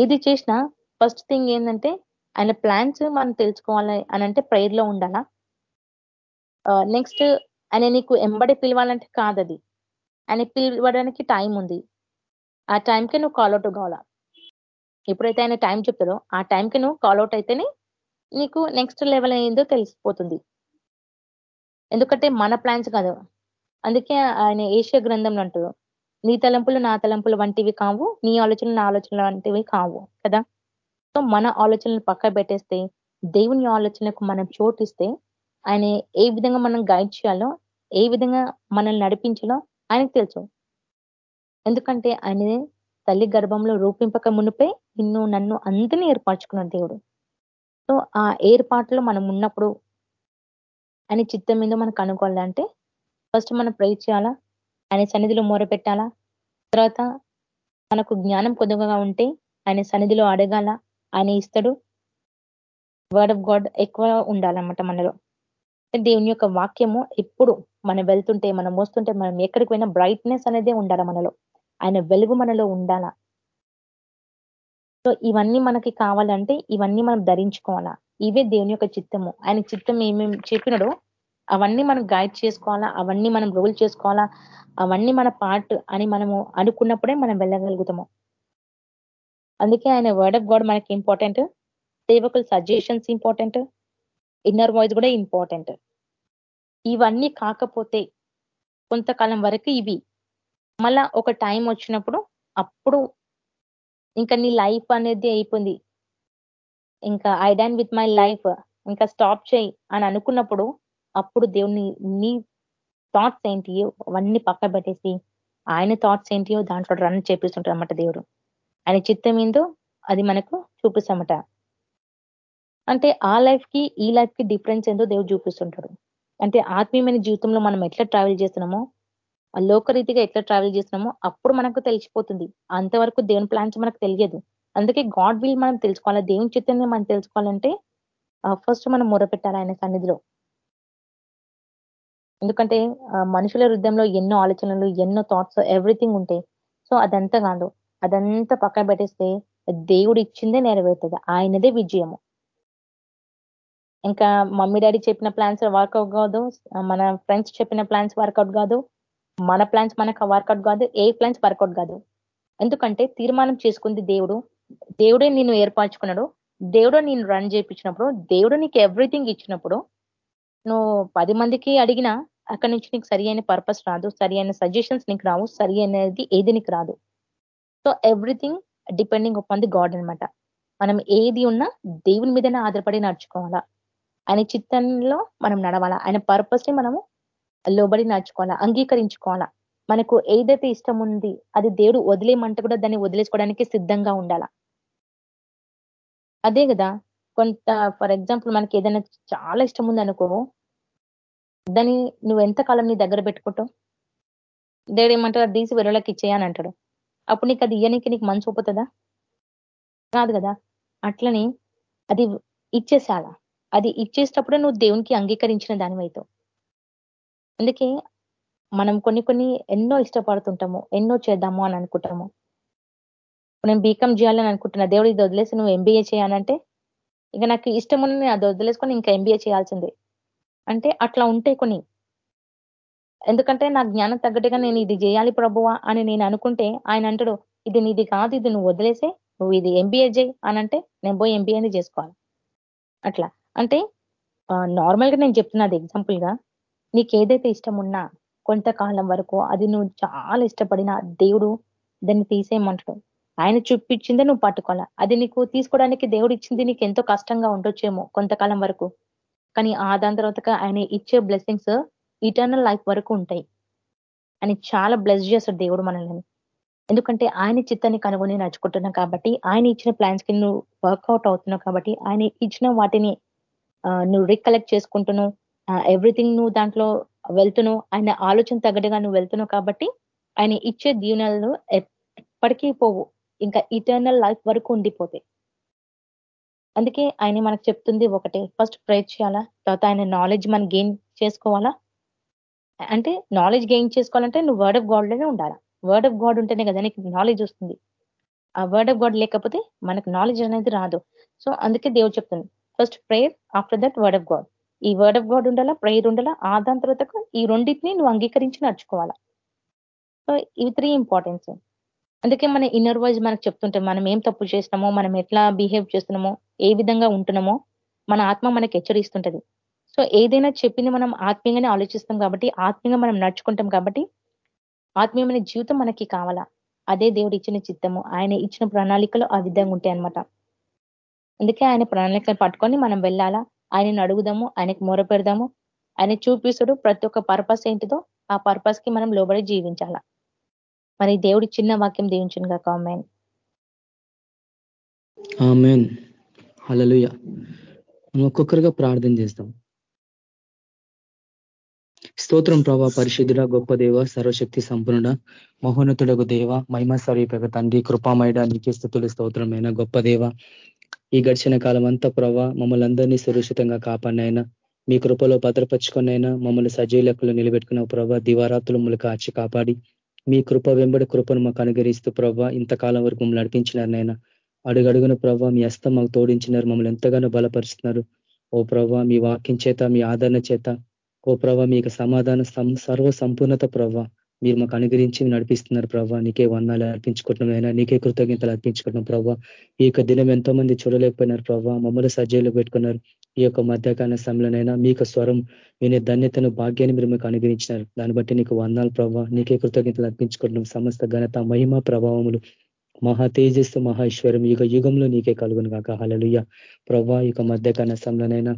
[SPEAKER 4] ఏది చేసినా ఫస్ట్ థింగ్ ఏంటంటే ఆయన ప్లాన్స్ మనం తెలుసుకోవాలి అని అంటే ప్రేయర్లో ఉండాలా uh, నెక్స్ట్ ఆయన నీకు ఎంబడి పిలవాలంటే కాదది. ఆయన పిలవడానికి టైం ఉంది. ఆ టైంకి నువ్వు కాల్అవుట్ కావాలా? ఎప్పుడైతే ఆయన టైం చెప్తాడో ఆ టైంకి నువ్వు కాల్అవుట్ అయితేనే నీకు నెక్స్ట్ లెవెల్ ఏందో తెలిసిపోతుంది. ఎందుకంటే మన ప్లాన్స్ కాదు. అందుకే ఆయన ఏషియా గ్రంథంలో అంటారు నీ తలంపులు నా తలంపులు వంటివి కావు నీ ఆలోచనలు నా ఆలోచనలు వంటివి కావు. కదా? సో మన ఆలోచనలు పక్క పెట్టేస్తే దేవుని ఆలోచనకు మనం చోటిస్తే ఆయన ఏ విధంగా మనం గైడ్ చేయాలో ఏ విధంగా మనల్ని నడిపించాలో ఆయనకు తెలుసు. ఎందుకంటే ఆయన తల్లి గర్భంలో రూపింపక మునిపే నిన్ను నన్ను అందరినీ ఏర్పరచుకున్నాడు దేవుడు. సో ఆ ఏర్పాట్లో మనం ఉన్నప్పుడు ఆయన చిత్తం మీద మనకు అనుకోవాలంటే ఫస్ట్ మనం ప్రే చేయాలా? ఆయన సన్నిధిలో మొరపెట్టాలా తర్వాత మనకు జ్ఞానం కొద్దిగా ఉంటే ఆయన సన్నిధిలో అడగాల? ఆయన ఇస్తాడు. వర్డ్ ఆఫ్ గాడ్ ఎక్కువ ఉండాలన్నమాట మనలో. దేవుని యొక్క వాక్యము ఎప్పుడు మనం వెళ్తుంటే మనం మోస్తుంటే మనం ఎక్కడికి పోయినా బ్రైట్నెస్ అనేది ఉండాల మనలో. ఆయన వెలుగు మనలో ఉండాలా. సో ఇవన్నీ మనకి కావాలంటే ఇవన్నీ మనం ధరించుకోవాలా. ఇవే దేవుని యొక్క చిత్తము. ఆయన చిత్తం ఏమేమి చెప్పినడో అవన్నీ మనం గైడ్ చేసుకోవాలా అవన్నీ మనం రోల్ చేసుకోవాలా అవన్నీ మన పార్ట్ అని మనము అనుకున్నప్పుడే మనం వెళ్ళగలుగుతాము. అందుకే ఆయన వర్డ్ ఆఫ్ గాడ్ మనకి ఇంపార్టెంట్ సేవకుల సజెషన్స్ ఇంపార్టెంట్ ఇన్నర్ వాయిస్ కూడా ఇంపార్టెంట్ ఇవన్నీ కాకపోతే కొంతకాలం వరకు ఇవి. మళ్ళా ఒక టైం వచ్చినప్పుడు అప్పుడు ఇంకా నీ లైఫ్ అనేది అయిపోయింది. ఇంకా I done with my life ఇంకా స్టాప్ చేయి అని అనుకున్నప్పుడు అప్పుడు దేవుని నీ థాట్స్ ఏంటియో అవన్నీ పక్క పెట్టేసి ఆయన థాట్స్ ఏంటియో దాంట్లో రన్ చేపిస్తుంటారు అన్నమాట దేవుడు. ఆయన చిత్తం ఏందో అది మనకు చూపిస్తామట. అంటే ఆ లైఫ్కి ఈ లైఫ్కి డిఫరెన్స్ ఏందో దేవుడు చూపిస్తుంటాడు. అంటే ఆత్మీయమైన జీవితంలో మనం ఎట్లా ట్రావెల్ చేస్తున్నామో లోకరీతిగా ఎట్లా ట్రావెల్ చేస్తున్నామో అప్పుడు మనకు తెలిసిపోతుంది. అంతవరకు దేవుని ప్లాన్స్ మనకు తెలియదు. అందుకే గాడ్ విల్ మనం తెలుసుకోవాలి. దేవుని చిత్తాన్ని మనం తెలుసుకోవాలంటే ఫస్ట్ మనం మొరపెట్టాలి ఆయన సన్నిధిలో. ఎందుకంటే మనుషుల హృదయంలో ఎన్నో ఆలోచనలు ఎన్నో థాట్స్ ఎవ్రీథింగ్ ఉంటాయి సో అదంతా కాదు. అదంతా పక్కన పెట్టేస్తే దేవుడు ఇచ్చిందే నెరవేరుతుంది. ఆయనదే విజయము. ఇంకా మమ్మీ డాడీ చెప్పిన ప్లాన్స్ వర్కౌట్ కాదు. మన ఫ్రెండ్స్ చెప్పిన ప్లాన్స్ వర్కౌట్ కాదు. మన ప్లాన్స్ మనకు వర్కౌట్ కాదు. ఏ ప్లాన్స్ వర్కౌట్ కాదు. ఎందుకంటే తీర్మానం చేసుకుంది దేవుడు. దేవుడే నిన్ను ఏర్పరచుకున్నాడు. దేవుడు నేను రన్ చేయించినప్పుడు దేవుడు నీకు ఎవ్రీథింగ్ ఇచ్చినప్పుడు నువ్వు పది మందికి అడిగినా అక్కడి నుంచి నీకు సరి అయిన పర్పస్ రాదు సరి అయిన సజెషన్స్ నీకు రావు సరి అనేది ఏది నీకు రాదు. So everything depending upon the God అనమాట మనం ఏది ఉన్నా దేవుని మీదనే ఆధారపడి నడుచుకోవాలా. ఆయన చిత్తంలో మనం నడవాలా. ఆయన పర్పస్ని మనము లోబడి నడుచుకోవాలా అంగీకరించుకోవాలా. మనకు ఏదైతే ఇష్టం ఉంది అది దేవుడు వదిలేయమంటే కూడా దాన్ని వదిలేసుకోవడానికి సిద్ధంగా ఉండాలా. అదే కదా కొంత ఫర్ ఎగ్జాంపుల్ మనకి ఏదైనా చాలా ఇష్టం ఉంది అనుకో దాన్ని నువ్వు ఎంత కాలం నీ దగ్గర పెట్టుకుంటావు? దేవుడు ఏమంటారు తీసి వెరువులకి ఇచ్చేయని అంటాడు. అప్పుడు నీకు అది ఇయ్యనికి నీకు మంచి ఒప్పుతుందా? కాదు కదా. అట్లని అది ఇచ్చేసాలా అది ఇచ్చేసేటప్పుడే నువ్వు దేవునికి అంగీకరించిన దానివైతావు అందుకే మనం కొన్ని కొన్ని ఎన్నో ఇష్టపడుతుంటాము ఎన్నో చేద్దాము అని అనుకుంటాము. నేను బీకామ్ చేయాలని అనుకుంటున్నా. దేవుడు ఇది వదిలేసి నువ్వు ఎంబీఏ చేయాలంటే ఇక నాకు ఇష్టం ఉన్న అది వదిలేసుకొని ఇంకా ఎంబీఏ చేయాల్సిందే. అంటే అట్లా ఉంటాయి కొన్ని. ఎందుకంటే నా జ్ఞానం తగ్గట్టుగా నేను ఇది చేయాలి ప్రభువా అని నేను అనుకుంటే ఆయన అంటాడు ఇది నీది కాదు ఇది నువ్వు వదిలేసే నువ్వు ఇది ఎంబీఏ చేయి అని అంటే నేను పోయి ఎంబీఏని చేసుకోవాలి. అట్లా. అంటే నార్మల్గా నేను చెప్తున్నది ఎగ్జాంపుల్గా నీకు ఏదైతే ఇష్టం ఉన్నా కొంతకాలం వరకు అది నువ్వు చాలా ఇష్టపడిన దేవుడు దాన్ని తీసేయమంటాడు. ఆయన చూపించిందే నువ్వు పట్టుకోవాలా. అది నీకు తీసుకోవడానికి దేవుడు ఇచ్చింది నీకు ఎంతో కష్టంగా ఉండొచ్చేమో కొంతకాలం వరకు. కానీ ఆ దాని తర్వాత ఆయన ఇచ్చే బ్లెస్సింగ్స్ ఇటర్నల్ లైఫ్ వరకు ఉంటాయి. అని చాలా బ్లెస్ చేస్తాడు దేవుడు మనల్ని. ఎందుకంటే ఆయన చిత్తాన్ని కనుగొని నడుచుకుంటున్నావు కాబట్టి ఆయన ఇచ్చిన ప్లాన్స్కి నువ్వు వర్కౌట్ అవుతున్నావు కాబట్టి ఆయన ఇచ్చిన వాటిని నువ్వు రికలెక్ట్ చేసుకుంటున్నావు. ఎవ్రీథింగ్ నువ్వు దాంట్లో వెళ్తున్నావు. ఆయన ఆలోచన తగ్గట్టుగా నువ్వు వెళ్తున్నావు కాబట్టి ఆయన ఇచ్చే దీవెనలు ఎప్పటికీ పోవు. ఇంకా ఇటర్నల్ లైఫ్ వరకు ఉండిపోతాయి. అందుకే ఆయన మనకు చెప్తుంది ఒకటే. ఫస్ట్ ప్రేర్ చేయాలా? తర్వాత ఆయన నాలెడ్జ్ మనం గెయిన్ చేసుకోవాలా? అంటే నాలెడ్జ్ గెయిన్ చేసుకోవాలంటే నువ్వు వర్డ్ ఆఫ్ గాడ్లోనే ఉండాలా? వర్డ్ ఆఫ్ గాడ్ ఉంటేనే కదా నీకు నాలెడ్జ్ వస్తుంది. ఆ వర్డ్ ఆఫ్ గాడ్ లేకపోతే మనకు నాలెడ్జ్ అనేది రాదు. సో అందుకే దేవుడు చెప్తుంది first prayer after that word of God ఈ వర్డ్ ఆఫ్ గాడ్ ఉండాలా? ప్రేయర్ ఉండాలా? ఆ దాని తర్వాత ఈ రెండింటిని నువ్వు అంగీకరించి నడుచుకోవాలా? సో ఇవి త్రీ ఇంపార్టెన్స్ అందుకే మన ఇన్నర్ వైజ్ మనకు చెప్తుంటే మనం ఏం తప్పు చేస్తున్నామో మనం ఎట్లా బిహేవ్ చేస్తున్నామో ఏ విధంగా ఉంటున్నామో మన ఆత్మ మనకి హెచ్చరిస్తుంటది. సో ఏదైనా చెప్పింది మనం ఆత్మీయంగానే ఆలోచిస్తాం కాబట్టి ఆత్మీయంగా మనం నడుచుకుంటాం కాబట్టి ఆత్మీయమైన జీవితం మనకి కావాలా? అదే దేవుడు ఇచ్చిన చిత్తము. ఆయన ఇచ్చిన ప్రణాళికలు ఆ విధంగా ఉంటాయి అనమాట అందుకే ఆయన ప్రణాళికలు పట్టుకొని మనం వెళ్ళాలా? ఆయనను అడుగుదాము ఆయనకు మొర పెడదాము ఆయన చూపిస్తుడు ప్రతి ఒక్క పర్పస్ ఏంటిదో ఆ పర్పస్కి మనం లోబడి జీవించాలా? మరి దేవుడి చిన్న వాక్యం దీవించును కాక ఆమెన్.
[SPEAKER 2] ఆమెన్ హలలుయ ఒక్కొక్కరుగా ప్రార్థన చేస్తాం. స్తోత్రం ప్రభా పరిశుద్ధుడ గొప్ప దేవ సర్వశక్తి సంపన్నుడ మహోన్నతుడకు దేవ మహిమ స్వరూపక తండ్రి కృపామయడ నీకే స్థుతులు స్తోత్రమైన గొప్ప దేవ. ఈ గడిచిన కాలం అంతా ప్రభా మమ్మల్ని అందరినీ సురక్షితంగా కాపాడినైనా మీ కృపలో భద్రపరుచుకున్నైనా మమ్మల్ని సజీవ లెక్కలు నిలబెట్టుకున్న ప్రభా. దివారాత్రులు మమ్మల్ని కాచి కాపాడి. మీ కృప వెంబడి కృపను మాకు అనుగరిస్తూ ప్రభా ఇంతకాలం వరకు మమ్మల్ని నడిపించినారనైనా. అడుగడుగున ప్రభావ మీ అస్తం మాకు తోడించినారు. మమ్మల్ని ఎంతగానో బలపరుస్తున్నారు. ఓ ప్రభా మీ వాక్యం చేత మీ ఆదరణ చేత ఓ ప్రభా మీకు సమాధాన సర్వ సంపూర్ణత ప్రభా. మీరు మాకు అనుగ్రహించి నడిపిస్తున్నారు ప్రభా. నీకే వందాలు అర్పించుకుంటున్నామైనా నీకే కృతజ్ఞతలు అర్పించుకుంటున్నాం ప్రభా. ఈ యొక్క దినం ఎంతో మంది చూడలేకపోయినారు ప్రభా. మమ్మల్ని సజ్జలు పెట్టుకున్నారు. ఈ యొక్క మధ్యకాల సమయంలోనైనా మీకు స్వరం వినే ధన్యతను భాగ్యాన్ని మీరు మీకు అనుగ్రహించినారు. దాన్ని బట్టి నీకు వందాలు ప్రభావ నీకే కృతజ్ఞతలు అర్పించుకుంటున్నాం. సమస్త ఘనత మహిమ ప్రభావములు మహా తేజస్సు మహేశ్వరం యుగ యుగంలో నీకే కలుగును కాక హలలుయ్య ప్రభా యొక్క మధ్యకాల సమయంలోనైనా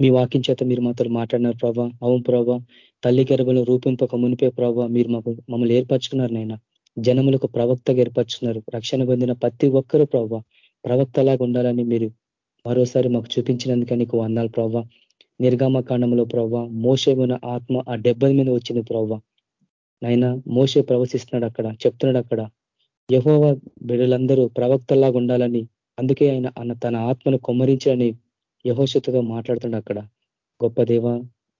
[SPEAKER 2] మీ వాక్యం చేత మీరు మాతో మాట్లాడినారు ప్రభా. అవును ప్రభా. తల్లి గర్భంలో రూపింపక మునిపే ప్రభా మీరు మాకు మమ్మల్ని ఏర్పరచుకున్నారు నాయన. జనములకు ప్రవక్తగా ఏర్పరచుకున్నారు. రక్షణ పొందిన ప్రతి ఒక్కరు ప్రభా ప్రవక్తలాగా ఉండాలని మీరు మరోసారి మాకు చూపించినందుకే నీకు వందాలు ప్రభా. నిర్గామ కాండంలో ప్రభా మోసమైన ఆత్మ ఆ డెబ్బది మీద వచ్చింది ప్రభా. నైనా మోసే ప్రవశిస్తున్నాడు అక్కడ చెప్తున్నాడు అక్కడ. యహోవ బిడ్డలందరూ ప్రవక్తలాగా ఉండాలని అందుకే ఆయన తన ఆత్మను కొమ్మరించాలని యహోశతగా మాట్లాడుతుండ అక్కడ. గొప్ప దేవ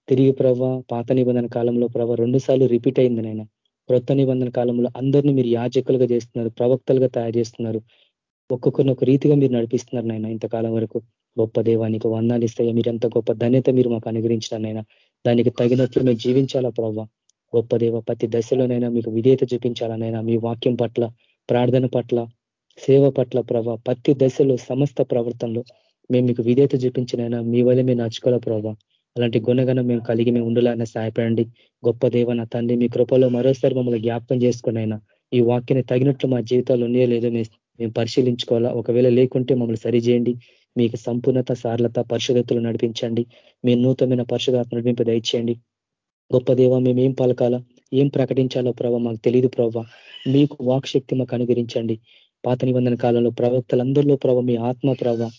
[SPEAKER 2] తిరిగి ప్రభ పాత నిబంధన కాలంలో ప్రభ రెండుసార్లు రిపీట్ అయింది నాయన. క్రొత్త నిబంధన కాలంలో అందరినీ మీరు యాజకులుగా చేస్తున్నారు ప్రవక్తలుగా తయారు చేస్తున్నారు. ఒక్కొక్కరిని ఒక రీతిగా మీరు నడిపిస్తున్నారు నాయన ఇంతకాలం వరకు. గొప్ప దేవానికి వందాలు ఇస్తాయా. మీరంత గొప్ప ధన్యత మీరు మాకు అనుగ్రహించినారనైనా దానికి తగినట్లు మేము జీవించాలా ప్రభావ గొప్ప దేవ ప్రతి దశలోనైనా మీకు విధేయత చూపించాలనైనా మీ వాక్యం పట్ల ప్రార్థన పట్ల సేవ పట్ల ప్రభా ప్రతి దశలో సమస్త ప్రవర్తనలో మేము మీకు విధేత చూపించినైనా మీ వల్ల మేము నచ్చుకోవాలా ప్రభావ అలాంటి గుణగణం మేము కలిగి మేము ఉండాలని సహాయపడండి. గొప్ప దేవ నా తండ్రి మీ కృపలో మరోసారి మమ్మల్ని జ్ఞాపకం చేసుకునైనా ఈ వాక్యాన్ని తగినట్లు మా జీవితాలు ఉన్నాయో లేదో మేము పరిశీలించుకోవాలా? ఒకవేళ లేకుంటే మమ్మల్ని సరిచేయండి మీకు సంపూర్ణత సారలత పరిశుధతలు నడిపించండి. మీ నూతనమైన పరిశుధాత్మ నడిపింపు దయచేయండి. గొప్ప దేవ మేము ఏం పలకాలా? ఏం ప్రకటించాలో ప్రభావ మాకు తెలియదు ప్రభావ మీకు వాక్శక్తి మాకు అనుగరించండి పాత నిబంధన కాలంలో ప్రవక్తలందరిలో ప్రభావ మీ ఆత్మ ప్రభావ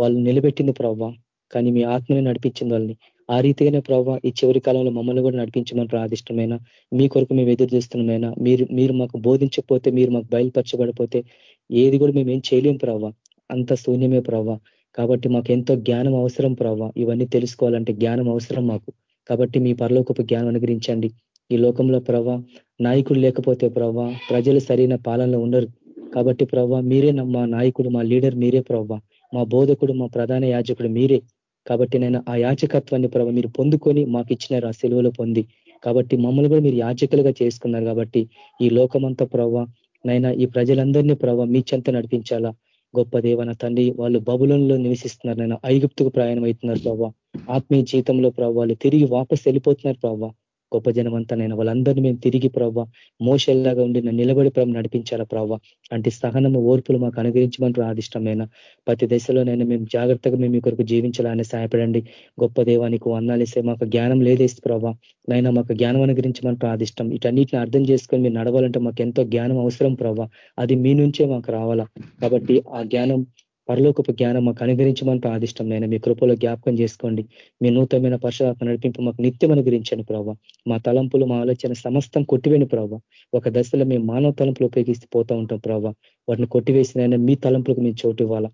[SPEAKER 2] వాళ్ళు నిలబెట్టింది ప్రభావ కానీ మీ ఆత్మని నడిపించింది వాళ్ళని. ఆ రీతిగానే ప్రభావ ఈ చివరి కాలంలో మమ్మల్ని కూడా నడిపించమని ప్రాదిష్టమైన మీ కొరకు మేము ఎదురు చేస్తున్నామైనా మీరు మీరు మాకు బోధించకపోతే మీరు మాకు బయలుపరచబడిపోతే ఏది కూడా మేము ఏం చేయలేం ప్రవ్వ. అంత శూన్యమే ప్రవ్వ. కాబట్టి మాకు ఎంతో జ్ఞానం అవసరం ప్రవ్వ. ఇవన్నీ తెలుసుకోవాలంటే జ్ఞానం అవసరం మాకు. కాబట్టి మీ పరలోకపు జ్ఞానం అనుగ్రహించండి. ఈ లోకంలో ప్రవ్వ నాయకుడు లేకపోతే ప్రవ్వ ప్రజలు సరైన పాలనలో ఉండరు. కాబట్టి ప్రవ్వ మీరే మా నాయకుడు మా లీడర్ మీరే ప్రవ్వ. మా బోధకుడు మా ప్రధాన యాజకుడు మీరే. కాబట్టి నేను ఆ యాచకత్వాన్ని ప్రభ మీరు పొందుకొని మాకు ఇచ్చినారు ఆ సెలవులో పొంది. కాబట్టి మమ్మల్ని కూడా మీరు యాచకులుగా చేసుకున్నారు కాబట్టి ఈ లోకమంతా ప్రవ్వ నైనా ఈ ప్రజలందరినీ ప్రవ్వ మీ చెంత నడిపించాలా. గొప్ప దేవన తండ్రి వాళ్ళు బబులంలో నివసిస్తున్నారు. నైనా ఐగుప్తుకు ప్రయాణం అవుతున్నారు ప్రభావ ఆత్మీయ జీవితంలో ప్రభావ వాళ్ళు తిరిగి వాపస్ వెళ్ళిపోతున్నారు ప్రభావ గొప్ప జనమంతా నేను వాళ్ళందరినీ మేము తిరిగి ప్రవ్వ మోసల్లాగా ఉండి నిలబడి ప్రభు నడిపించాలా ప్రవ్వ? అంటే సహనము ఓర్పులు మాకు అనుగ్రహించమని ప్రాదిష్టమైన ప్రతి దశలో మేము జాగ్రత్తగా మేము మీ కొరకు జీవించాలని సహాయపడండి. గొప్ప దేవానికి వందాలిస్తే మాకు జ్ఞానం లేదేసి ప్రభావ నైనా మాకు జ్ఞానం అనుగ్రహించమని ప్రాదిష్టం ఇటన్నిటిని అర్థం చేసుకొని మీరు నడవాలంటే మాకు ఎంతో జ్ఞానం అవసరం ప్రభావ అది మీ నుంచే మాకు రావాలా. కాబట్టి ఆ జ్ఞానం పరలోకపు జ్ఞానం మాకు అనుగ్రహించమని ప్రాదిష్టం నేను మీ కృపలో జ్ఞాపకం చేసుకోండి. మీ నూతనమైన పరిశోధన నడిపింపు మాకు నిత్యం అనుగ్రహించండి ప్రభావ మా తలంపులు మా ఆలోచన సమస్తం కొట్టివేని ప్రభావ ఒక దశలో మేము మానవ తలంపులు ఉపయోగిస్తూ పోతూ ఉంటాం ప్రభావ వాటిని కొట్టివేసినైనా మీ తలంపులకు మేము చోటు ఇవ్వాలా.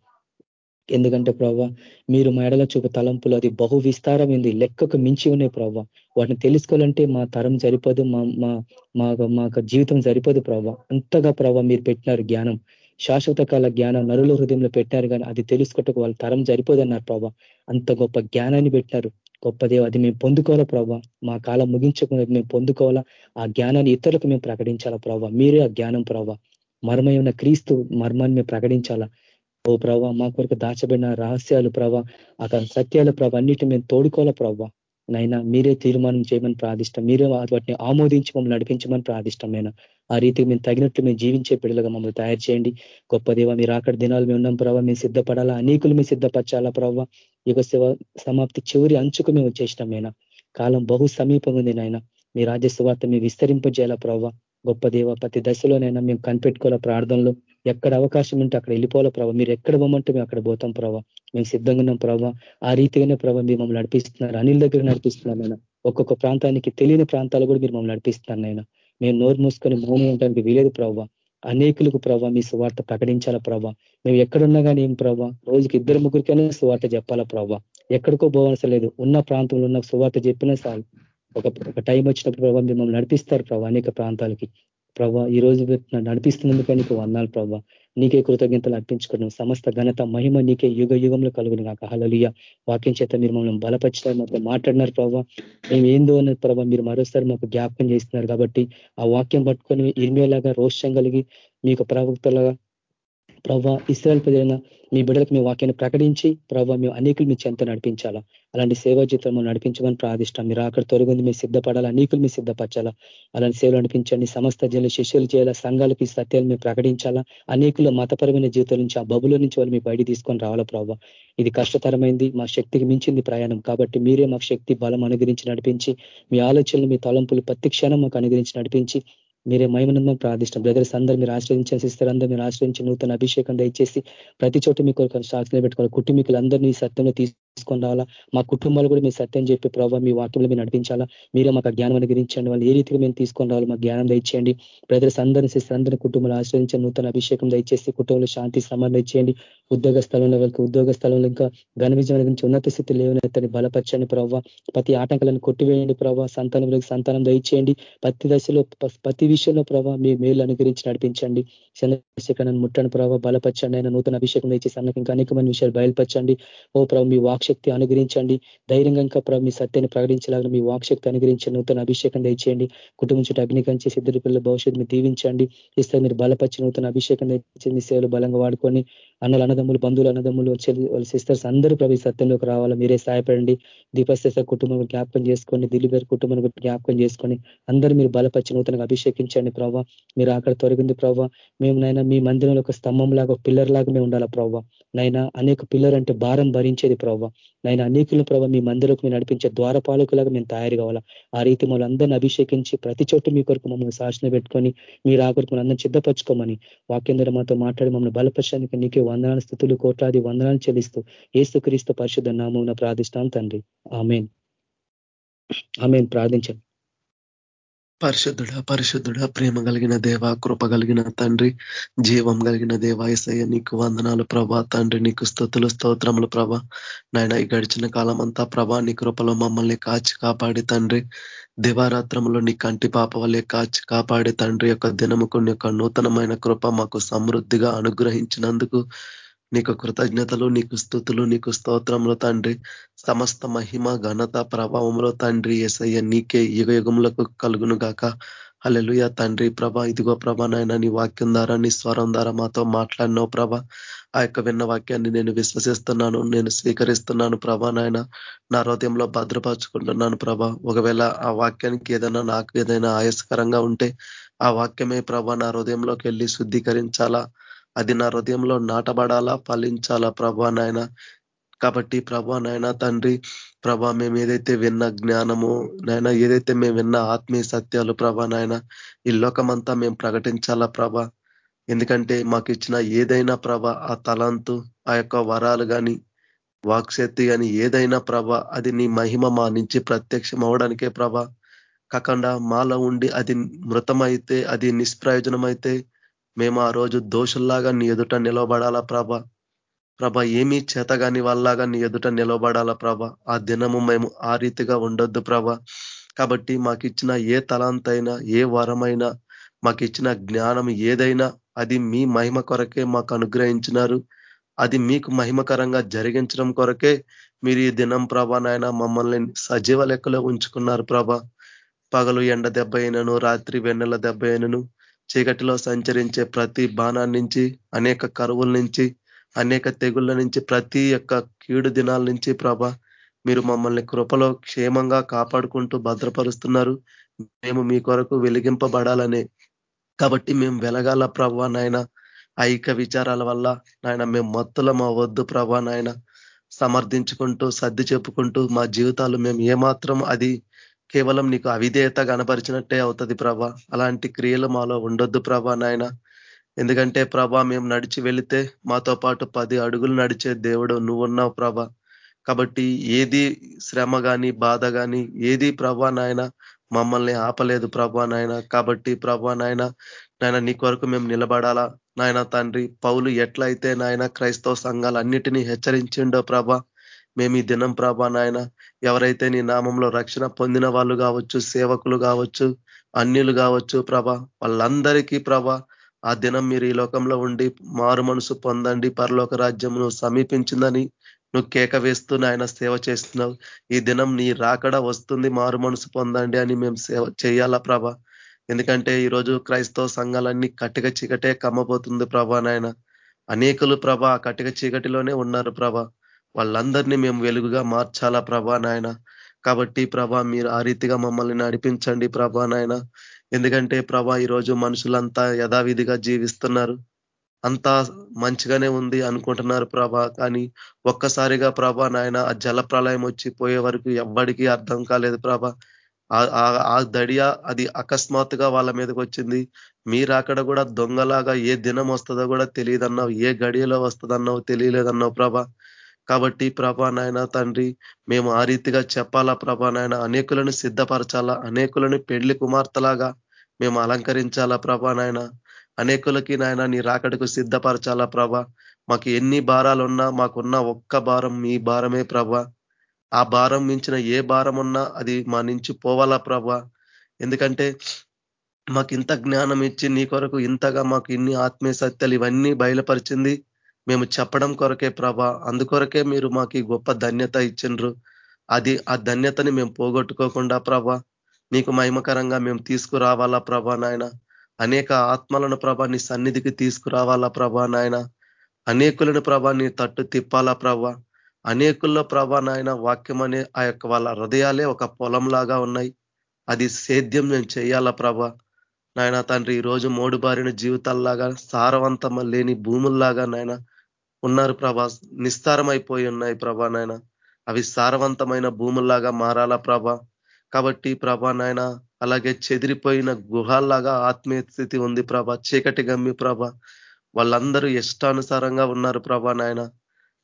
[SPEAKER 2] ఎందుకంటే ప్రభావ మీరు మా ఎడల చూపు తలంపులు అది బహు విస్తారమైంది లెక్కకు మించి ఉన్నాయి ప్రభావ వాటిని తెలుసుకోవాలంటే మా తరం సరిపోదు మా మా మా జీవితం సరిపోదు ప్రభావ అంతగా ప్రభావ మీరు పెట్టినారు జ్ఞానం. శాశ్వత కాల జ్ఞానం నరుల హృదయంలో పెట్టారు కానీ అది తెలుసుకుంటకు వాళ్ళ తరం సరిపోదన్నారు ప్రభావ అంత గొప్ప జ్ఞానాన్ని పెట్టారు. గొప్ప దేవ అది మేము పొందుకోవాలా ప్రభావ మా కాలం ముగించకుండా మేము పొందుకోవాలా? ఆ జ్ఞానాన్ని ఇతరులకు మేము ప్రకటించాలా ప్రభావ మీరే ఆ జ్ఞానం ప్రభావ మర్మై ఉన్న క్రీస్తు మర్మాన్ని మేము ప్రకటించాలా? ఓ ప్రభావ మా కొరకు దాచబడిన రహస్యాలు ప్రభా అక్కడ సత్యాల ప్రభ అన్నిటి మేము తోడుకోవాలా ప్రభావ నైనా మీరే తీర్మానం చేయమని ప్రార్థిష్టం మీరే వాటిని ఆమోదించి మమ్మల్ని నడిపించమని ప్రార్థిష్టమైన ఆ రీతికి మేము తగినట్లు మేము జీవించే పిల్లలుగా మమ్మల్ని తయారు చేయండి. గొప్ప దేవ మీరు అక్కడ దినాలు మేము ఉన్నాం ప్రభావ మేము సిద్ధపడాలా? అనేకులు మేము సిద్ధపరచాలా ప్రభావ యుగ సేవ సమాప్తి చివరి అంచుకు మేము వచ్చేసినాం కాలం బహు సమీపంగా ఉంది నాయన మీ రాజ్య సువార్త మేము విస్తరింపజేయాలా ప్రభావ గొప్ప దేవ ప్రతి దశలోనైనా మేము కనిపెట్టుకోవాలా ప్రార్థనలో? ఎక్కడ అవకాశం ఉంటే అక్కడ వెళ్ళిపోవాలి ప్రభావ మీరు ఎక్కడ పోమంటే మేము అక్కడ పోతాం ప్రభావ మేము సిద్ధంగా ఉన్నాం ప్రభావ ఆ రీతిగానే ప్రభావ మీరు మమ్మల్ని నడిపిస్తున్నారు. అనిల్ దగ్గర నడిపిస్తున్నారు నేను ఒక్కొక్క ప్రాంతానికి తెలియని ప్రాంతాలు కూడా మీరు మమ్మల్ని నడిపిస్తున్నారు నేను మేము నోరు మూసుకొని మౌనం ఉండడానికి వీలేదు ప్రభావ అనేకులకు ప్రభావ మీ సువార్త ప్రకటించాలా ప్రభావ మేము ఎక్కడున్నా కానీ ఏం ప్రభావ రోజుకి ఇద్దరు ముగ్గురికైనా సువార్త చెప్పాలా ప్రభావ ఎక్కడికో పోవాల్సిన లేదు. ఉన్న ప్రాంతంలో ఉన్న సువార్త చెప్పినా సార్ ఒక ఒక టైం వచ్చినప్పుడు ప్రభావ మిమ్మల్ని నడిపిస్తారు ప్రభావ అనేక ప్రాంతాలకి. ప్రభా ఈ రోజు నడిపిస్తున్నందుకే నీకు వందాలు ప్రభావ నీకే కృతజ్ఞతలు అర్పించుకున్నాం సమస్త ఘనత మహిమ నీకే యుగ యుగంలో కలుగుని నాకు హలలియ వాక్యం చేత మీరు మమ్మల్ని బలపరిచారు మాతో మాట్లాడినారు ప్రభావ మేము ఏందో అన్నది ప్రభావ మీరు మరోసారి మాకు జ్ఞాపకం చేస్తున్నారు కాబట్టి ఆ వాక్యం పట్టుకొని ఇర్మేలాగా రోషం కలిగి మీకు ప్రవక్తలుగా ప్రభావ ఇస్రాయల్ ప్రజలైన మీ బిడ్డలకు మీ వాక్యాన్ని ప్రకటించి ప్రభావ మేము అనేకులు మీ చెంత నడిపించాలా? అలాంటి సేవా జీవితం నడిపించమని ప్రార్థిష్టం. మీరు అక్కడ తొలగింది మీరు సిద్ధపడాలా? అనేకులు మీరు సిద్ధపరచాలా? అలాంటి సేవలు నడిపించండి. సమస్త జనులు శిష్యులు చేయాలా? సంఘాలకి సత్యాలు మేము ప్రకటించాలా? అనేకులు మతపరమైన జీవితం నుంచి ఆ బబుల నుంచి వాళ్ళు మీ బయట తీసుకొని రావాలా ప్రభావ ఇది కష్టతరమైంది మా శక్తికి మించింది ప్రయాణం. కాబట్టి మీరే మాకు శక్తి బలం అనుగ్రహించి నడిపించి మీ ఆలోచనలు మీ తలంపులు ప్రతి క్షణం మాకు అనుగ్రహించి నడిపించి మీరే మహిమనందం ప్రార్థిష్టం. బ్రదర్స్ అందరూ మీరు ఆశ్రయించిన సిస్టర్ అందరూ మీరు ఆశ్రయించి నూతన అభిషేకం దయచేసి ప్రతి చోట మీకు సాక్షిని పెట్టుకోవాలి కుటుంబీకులందరినీ సత్యంలో తీసు తీసుకొని రావాలా మా కుటుంబాలు కూడా మీ సత్యం చెప్పి ప్రభావ మీ వాక్యంలో మీరు నడిపించాలా. మీరే మాకు జ్ఞానం అనుగ్రహించండి. వాళ్ళు ఏ రీతిగా మేము తీసుకొని రావాలి మాకు జ్ఞానం దయచేయండి. బ్రదర్స్ అందరినీ సిస్టర్ అందరినీ కుటుంబాలు ఆశ్రయించి నూతన అభిషేకం దయచేసి కుటుంబంలో శాంతి సమాధానం ఇచ్చేయండి ఉద్యోగ స్థలంలో వాళ్ళకి ఉద్యోగ స్థలంలో ఇంకా ఘన విజయం గురించి ఉన్నత స్థితి లేవనెత్తని బలపరచండి ప్రవ్వ ప్రతి ఆటంకాలను కొట్టివేయండి ప్రభావ సంతానంలోకి సంతానం దయచేయండి. ప్రతి దశలో ప్రతి విషయంలో ప్రభావ మీ మేలు అనుగ్రహించి నడిపించండి. చంద్రశేఖరను ముట్టని ప్రభావ బలపరచండి. ఆయన నూతన అభిషేకం దయచేసి అన్నకి ఇంకా అనేకమైన విషయాలు బయలుపరచండి. ఓ ప్రభావ మీ వాక్శక్తి అనుగ్రహించండి. ధైర్యంగా ఇంకా మీ సత్యాన్ని ప్రకటించలాగా మీ వాక్శక్తి అనుగ్రహించండి. నూతన అభిషేకం దయచేయండి. కుటుంబం చుట్టూ అగ్నికంచి ఇద్దరు పిల్లల భవిష్యత్తు మీరు దీవించండి. ఇస్తే మీరు బలపరిచి నూతన అభిషేకం దయచేసి మీ సేవలు బలంగా వాడుకొని అన్నలు అన్నదమ్ములు బంధువులు అన్నదమ్ములు వాళ్ళ సిస్టర్స్ అందరూ ప్రభు సత్యంలోకి రావాలా. మీరే సహాయపడండి. దీపస్థ కుటుంబం జ్ఞాపకం చేసుకోండి. గారి కుటుంబం జ్ఞాపకం చేసుకొని అందరూ మీరు బలపరిచి నూతనంగా అభిషేకించండి ప్రభావ మీరు అక్కడ తొలగింది ప్రభావ మేము నైనా మీ మందిరంలో ఒక స్తంభం లాగా పిల్లర్ లాగా మేము ఉండాలా ప్రభావ నైనా అనేక పిల్లర్ అంటే భారం భరించేది ప్రభావ నైనా అనేకులను ప్రభావ మీ మందిరకు మీరు నడిపించే ద్వారపాలకులాగా మేము తయారు కావాలా? ఆ రీతి మమ్మల్ని అందరిని అభిషేకించి ప్రతి చోట మీ కొరకు మమ్మల్ని శాసన పెట్టుకొని మీరు ఆ కొరకు అందరిని సిద్ధపరచుకోమని వాక్యం ద్వారా మాతో మాట్లాడి మమ్మల్ని బలపరచడానికి నీకే వందనాల స్థుతులు కోట్లాది వందనాలు చెల్లిస్తూ ఏసుక్రీస్తు పరిశుద్ధ నామం ప్రార్థిస్తాం తండ్రి. ఆమెన్. ఆమెన్. ప్రార్థించండి.
[SPEAKER 3] పరిశుద్ధుడ పరిశుద్ధుడ ప్రేమ కలిగిన దేవ కృప కలిగిన తండ్రి జీవం కలిగిన దేవ ఏసయ్య నీకు వందనాలు ప్రభా తండ్రి నీకు స్థుతులు స్తోత్రములు ప్రభ. నాయన ఈ గడిచిన కాలం అంతా ప్రభా నీ కృపలో మమ్మల్ని కాచి కాపాడి తండ్రి. దివారాత్రంలో నీ కంటి పాప వల్లే కాచి కాపాడి తండ్రి. యొక్క దినముకు యొక్క నూతనమైన కృప మాకు సమృద్ధిగా అనుగ్రహించినందుకు నీకు కృతజ్ఞతలు నీకు స్థుతులు నీకు స్తోత్రంలో తండ్రి. సమస్త మహిమ ఘనత ప్రభావంలో తండ్రి ఎసయ్య నీకే యుగ యుగములకు కలుగును గాక అలెలుయ తండ్రి ప్రభ ఇదిగో ప్రభ నాయన నీ వాక్యం ద్వారా నీ స్వరం ద్వారా మాతో మాట్లాడినావు ప్రభ. ఆ యొక్క విన్న వాక్యాన్ని నేను విశ్వసిస్తున్నాను నేను స్వీకరిస్తున్నాను ప్రభా నాయన. నా హృదయంలో భద్రపరచుకుంటున్నాను ప్రభ. ఒకవేళ ఆ వాక్యానికి ఏదైనా నాకు ఏదైనా ఆయాసకరంగా ఉంటే ఆ వాక్యమే ప్రభ నా హృదయంలోకి వెళ్ళి శుద్ధీకరించాలా? అది నా హృదయంలో నాటబడాలా? ఫలించాలా? ప్రభా నాయన. కాబట్టి ప్రభా నాయన తండ్రి ప్రభా మేము ఏదైతే విన్న జ్ఞానము నాయన ఏదైతే మేము విన్న ఆత్మీయ సత్యాలు ప్రభా నాయన ఈ లోకమంతా మేము ప్రకటించాలా ప్రభా? ఎందుకంటే మాకు ఇచ్చిన ఏదైనా ప్రభ ఆ తలంతు ఆ యొక్క వరాలు కానీ వాక్శక్తి కానీ ఏదైనా ప్రభ అది నీ మహిమ మా నుంచి ప్రత్యక్షం అవడానికే ప్రభ. కాకుండా మాలో ఉండి అది మృతమైతే అది నిష్ప్రయోజనమైతే మేము ఆ రోజు దోషుల్లాగా నీ ఎదుట నిలబడాలా ప్రభ. ప్రభ ఏమీ చేతగాని వాళ్ళలాగా నీ ఎదుట నిలబడాలా ప్రభ. ఆ దినము మేము ఆ రీతిగా ఉండొద్దు ప్రభ. కాబట్టి మాకు ఇచ్చిన ఏ తలాంతైనా ఏ వరమైనా మాకు ఇచ్చిన జ్ఞానం ఏదైనా అది మీ మహిమ కొరకే మాకు అనుగ్రహించినారు. అది మీకు మహిమకరంగా జరిగించడం కొరకే మీరు ఈ దినం ప్రభా నాయన మమ్మల్ని సజీవ లెక్కలో ఉంచుకున్నారు ప్రభ. పగలు ఎండ దెబ్బ అయినను రాత్రి వెన్నెల దెబ్బ అయినను చీకటిలో సంచరించే ప్రతి బాణాల నుంచి అనేక కరువుల నుంచి అనేక తెగుళ్ళ నుంచి ప్రతి యొక్క కీడు దినాల నుంచి ప్రభ మీరు మమ్మల్ని కృపలో క్షేమంగా కాపాడుకుంటూ భద్రపరుస్తున్నారు. మేము మీ కొరకు వెలిగింపబడాలనే. కాబట్టి మేము వెలగాల ప్రభా నాయన. ఐక విచారాల వల్ల నాయన మేము మత్తులం అవ్వద్దు ప్రభా నాయన. సమర్థించుకుంటూ సర్ది చెప్పుకుంటూ మా జీవితాలు మేము ఏమాత్రం అది కేవలం నీకు అవిధేయత కనపరిచినట్టే అవుతుంది ప్రభా. అలాంటి క్రియలు మాలో ఉండొద్దు ప్రభా నాయన. ఎందుకంటే ప్రభా మేము నడిచి వెళితే మాతో పాటు పది అడుగులు నడిచే దేవుడు నువ్వున్నావు ప్రభా. కాబట్టి ఏది శ్రమ కానీ బాధ కానీ ఏది ప్రభా నాయన మమ్మల్ని ఆపలేదు ప్రభా నాయన. కాబట్టి ప్రభా నాయన నాయన నీ కొరకు మేము నిలబడాలా? నాయన తండ్రి పౌలు ఎట్లయితే నాయన క్రైస్తవ సంఘాలన్నిటినీ హెచ్చరించిండో ప్రభా మేము ఈ దినం ప్రభా నాయన ఎవరైతే నీ నామంలో రక్షణ పొందిన వాళ్ళు కావచ్చు సేవకులు కావచ్చు అన్యులు కావచ్చు ప్రభ వాళ్ళందరికీ ప్రభ ఆ దినం మీరు ఈ లోకంలో ఉండి మారు మనసు పొందండి పరలోక రాజ్యమును సమీపించిందని నువ్వు కేక వేస్తూ నాయన సేవ చేస్తున్నావు. ఈ దినం నీ రాకడ వస్తుంది మారు మనసు పొందండి అని మేము సేవ చేయాలా ప్రభ. ఎందుకంటే ఈరోజు క్రైస్తవ సంఘాలన్నీ కట్టిక చీకటే కమ్మబోతుంది ప్రభా నాయన. అనేకులు ప్రభ కటిక చీకటిలోనే ఉన్నారు ప్రభ. వాళ్ళందరినీ మేము వెలుగుగా మార్చాలా ప్రభా నాయన? కాబట్టి ప్రభా మీరు ఆ రీతిగా మమ్మల్ని నడిపించండి ప్రభా నాయన. ఎందుకంటే ప్రభా ఈరోజు మనుషులంతా యథావిధిగా జీవిస్తున్నారు. అంతా మంచిగానే ఉంది అనుకుంటున్నారు ప్రభా. కానీ ఒక్కసారిగా ప్రభా నాయన ఆ జల ప్రళయం వచ్చి పోయే వరకు ఎవ్వడికి అర్థం కాలేదు ప్రభా. ఆ దడియ అది అకస్మాత్తుగా వాళ్ళ మీదకి వచ్చింది. మీరు అక్కడ కూడా దొంగలాగా ఏ దినం వస్తుందో కూడా తెలియదన్నావు ఏ గడియలో వస్తుందన్నావు తెలియలేదన్నావు ప్రభా. కాబట్టి ప్రభా నాయన తండ్రి మేము ఆ రీతిగా చెప్పాలా ప్రభా నాయన? అనేకులను సిద్ధపరచాలా? అనేకులను పెళ్ళి కుమార్తెలాగా మేము అలంకరించాలా ప్రభా నాయన? అనేకులకి నాయన నీ రాకడకు సిద్ధపరచాలా ప్రభా? మాకు ఎన్ని భారాలు ఉన్నా మాకున్న ఒక్క భారం మీ భారమే ప్రభా. ఆ భారం మించిన ఏ భారం ఉన్నా అది మా నుంచి పోవాలా ప్రభా? ఎందుకంటే మాకు ఇంత జ్ఞానం ఇచ్చి నీ కొరకు ఇంతగా మాకు ఇన్ని ఆత్మీయ సత్యాలు ఇవన్నీ బయలుపరిచింది. మేము చెప్పడం కొరకే ప్రభ అందుకొరకే మీరు మాకు గొప్ప ధన్యత ఇచ్చిండ్రు. అది ఆ ధన్యతని మేము పోగొట్టుకోకుండా ప్రభ నీకు మహిమకరంగా మేము తీసుకురావాలా ప్రభా నాయన. అనేక ఆత్మలను ప్రభ నీ సన్నిధికి తీసుకురావాలా ప్రభా నాయన. అనేకులను ప్రభ నీ తట్టు తిప్పాలా ప్రభ. అనేకుల్లో ప్రభా నాయన వాక్యం అనే ఆ యొక్క వాళ్ళ హృదయాలే ఒక పొలంలాగా ఉన్నాయి. అది సేద్యం మేము చేయాలా ప్రభ. నాయన తండ్రి ఈ రోజు బారిన జీవితాల్లాగా సారవంతం లేని భూముల్లాగా నాయన ఉన్నారు ప్రభా. నిస్తారమైపోయి ఉన్నాయి ప్రభా నాయన. అవి సారవంతమైన భూముల్లాగా మారాలా ప్రభా. కాబట్టి ప్రభా నాయన అలాగే చెదిరిపోయిన గుహాల్లాగా ఆత్మీయ స్థితి ఉంది ప్రభ. చీకటి గమ్మి ప్రభ. వాళ్ళందరూ ఇష్టానుసారంగా ఉన్నారు ప్రభా నాయన.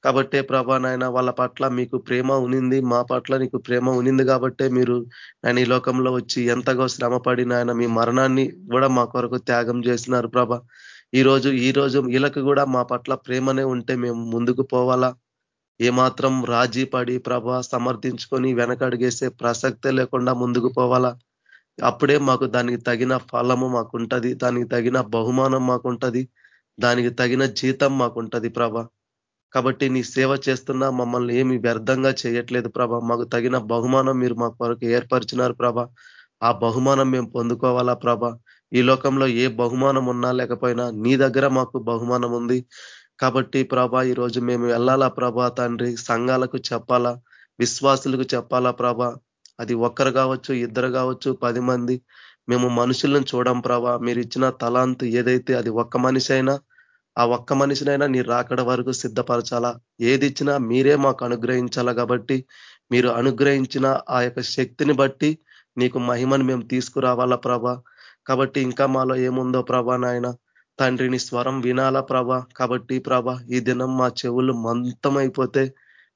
[SPEAKER 3] కాబట్టే ప్రభా నాయన వాళ్ళ పట్ల మీకు ప్రేమ ఉనింది మా పట్ల నీకు ప్రేమ ఉనింది కాబట్టే మీరు నేను ఈ లోకంలో వచ్చి ఎంతగా శ్రమపడి నాయన మీ మరణాన్ని కూడా మా కొరకు త్యాగం చేసినారు ప్రభ. ఈరోజు ఈరోజు ఈ రోజు వీళ్ళకి కూడా మా పట్ల ప్రేమనే ఉంటే మేము ముందుకు పోవాలా? ఏమాత్రం రాజీ పడి ప్రభ సమర్థించుకొని వెనకడిగేసే ప్రసక్తే లేకుండా ముందుకు పోవాలా? అప్పుడే మాకు దానికి తగిన ఫలము మాకుంటది దానికి తగిన బహుమానం మాకుంటది దానికి తగిన జీతం మాకుంటది ప్రభ. కాబట్టి నీ సేవ చేస్తున్నా మమ్మల్ని ఏమి వ్యర్థంగా చేయట్లేదు ప్రభ. మాకు తగిన బహుమానం మీరు మా కొరకు ఏర్పరిచినారు ప్రభ. ఆ బహుమానం మేము పొందుకోవాలా ప్రభ? ఈ లోకంలో ఏ బహుమానం ఉన్నా లేకపోయినా నీ దగ్గర మాకు బహుమానం ఉంది. కాబట్టి ప్రభా ఈరోజు మేము వెళ్ళాలా ప్రభా తండ్రి? సంఘాలకు చెప్పాలా? విశ్వాసులకు చెప్పాలా ప్రభా? అది ఒక్కరు కావచ్చు ఇద్దరు కావచ్చు పది మంది. మేము మనుషులను చూడం ప్రభా. మీరు ఇచ్చిన తలాంత్ ఏదైతే అది ఒక్క మనిషి అయినా ఆ ఒక్క మనిషినైనా నీ రాకడ వరకు సిద్ధపరచాలా? ఏది ఇచ్చినా మీరే మాకు అనుగ్రహించాలా? కాబట్టి మీరు అనుగ్రహించిన ఆ యొక్క శక్తిని బట్టి నీకు మహిమను మేము తీసుకురావాలా ప్రభా? కాబట్టి ఇంకా మాలో ఏముందో ప్రభా నాయన? తండ్రిని స్వరం వినాలా ప్రభ? కాబట్టి ప్రభ ఈ దినం మా చెవులు మంతమైపోతే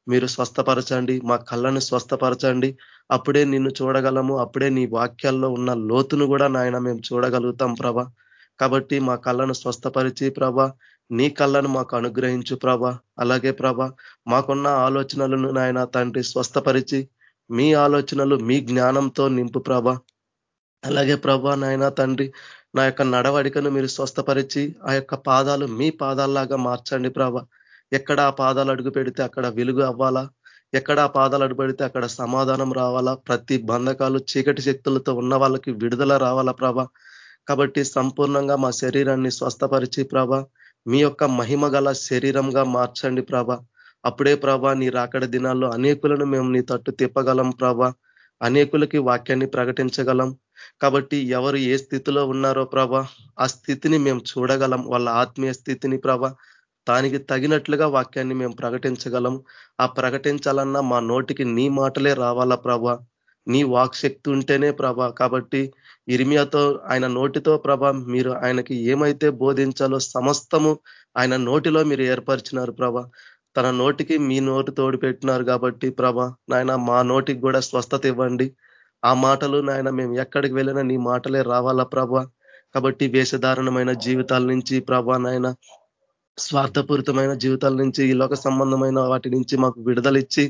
[SPEAKER 3] మీరు స్వస్థపరచండి మా కళ్ళను స్వస్థపరచండి. అప్పుడే నిన్ను చూడగలము అప్పుడే నీ వాక్యాల్లో ఉన్న లోతును కూడా నాయన మేము చూడగలుగుతాం ప్రభ. కాబట్టి మా కళ్ళను స్వస్థపరిచి ప్రభ నీ కళ్ళను మాకు అనుగ్రహించు ప్రభ. అలాగే ప్రభ మాకున్న ఆలోచనలను నాయన తండ్రి స్వస్థపరిచి మీ ఆలోచనలు మీ జ్ఞానంతో నింపు ప్రభ. అలాగే ప్రభా నాయన తండ్రి నా యొక్క నడవడికను మీరు స్వస్థపరిచి ఆ యొక్క పాదాలు మీ పాదాల్లాగా మార్చండి ప్రభ. ఎక్కడ ఆ పాదాలు అడుగు పెడితే అక్కడ వెలుగు అవ్వాలా? ఎక్కడ ఆ పాదాలు అడుగు పెడితే అక్కడ సమాధానం రావాలా? ప్రతి బంధకాలు చీకటి శక్తులతో ఉన్న వాళ్ళకి విడుదల రావాలా ప్రభ? కాబట్టి సంపూర్ణంగా మా శరీరాన్ని స్వస్థపరిచి ప్రభ మీ యొక్క మహిమ శరీరంగా మార్చండి ప్రభ. అప్పుడే ప్రభ నీ రాకడ దినాల్లో అనేకులను మేము నీ తట్టు తిప్పగలం ప్రభ. అనేకులకి వాక్యాన్ని ప్రకటించగలం. కాబట్టి ఎవరు ఏ స్థితిలో ఉన్నారో ప్రభ ఆ స్థితిని మేము చూడగలం వాళ్ళ ఆత్మీయ స్థితిని ప్రభ. దానికి తగినట్లుగా వాక్యాన్ని మేము ప్రకటించగలం. ఆ ప్రకటించాలన్నా మా నోటికి నీ మాటలే రావాలా ప్రభ. నీ వాక్ శక్తి ఉంటేనే ప్రభ. కాబట్టి ఇరిమియాతో ఆయన నోటితో ప్రభ మీరు ఆయనకి ఏమైతే బోధించాలో సమస్తము ఆయన నోటిలో మీరు ఏర్పరిచినారు ప్రభ. తన నోటికి మీ నోటు తోడు పెట్టినారు కాబట్టి ప్రభ నాయన మా నోటికి కూడా స్వస్థత ఇవ్వండి. ఆ మాటలు నాయన మేము ఎక్కడికి వెళ్ళినా నీ మాటలే రావాలా ప్రభ. కాబట్టి వేషధారణమైన జీవితాల నుంచి ప్రభా నాయన స్వార్థపూరితమైన జీవితాల నుంచి ఈ లోక సంబంధమైన వాటి నుంచి మాకు విడుదలిచ్చి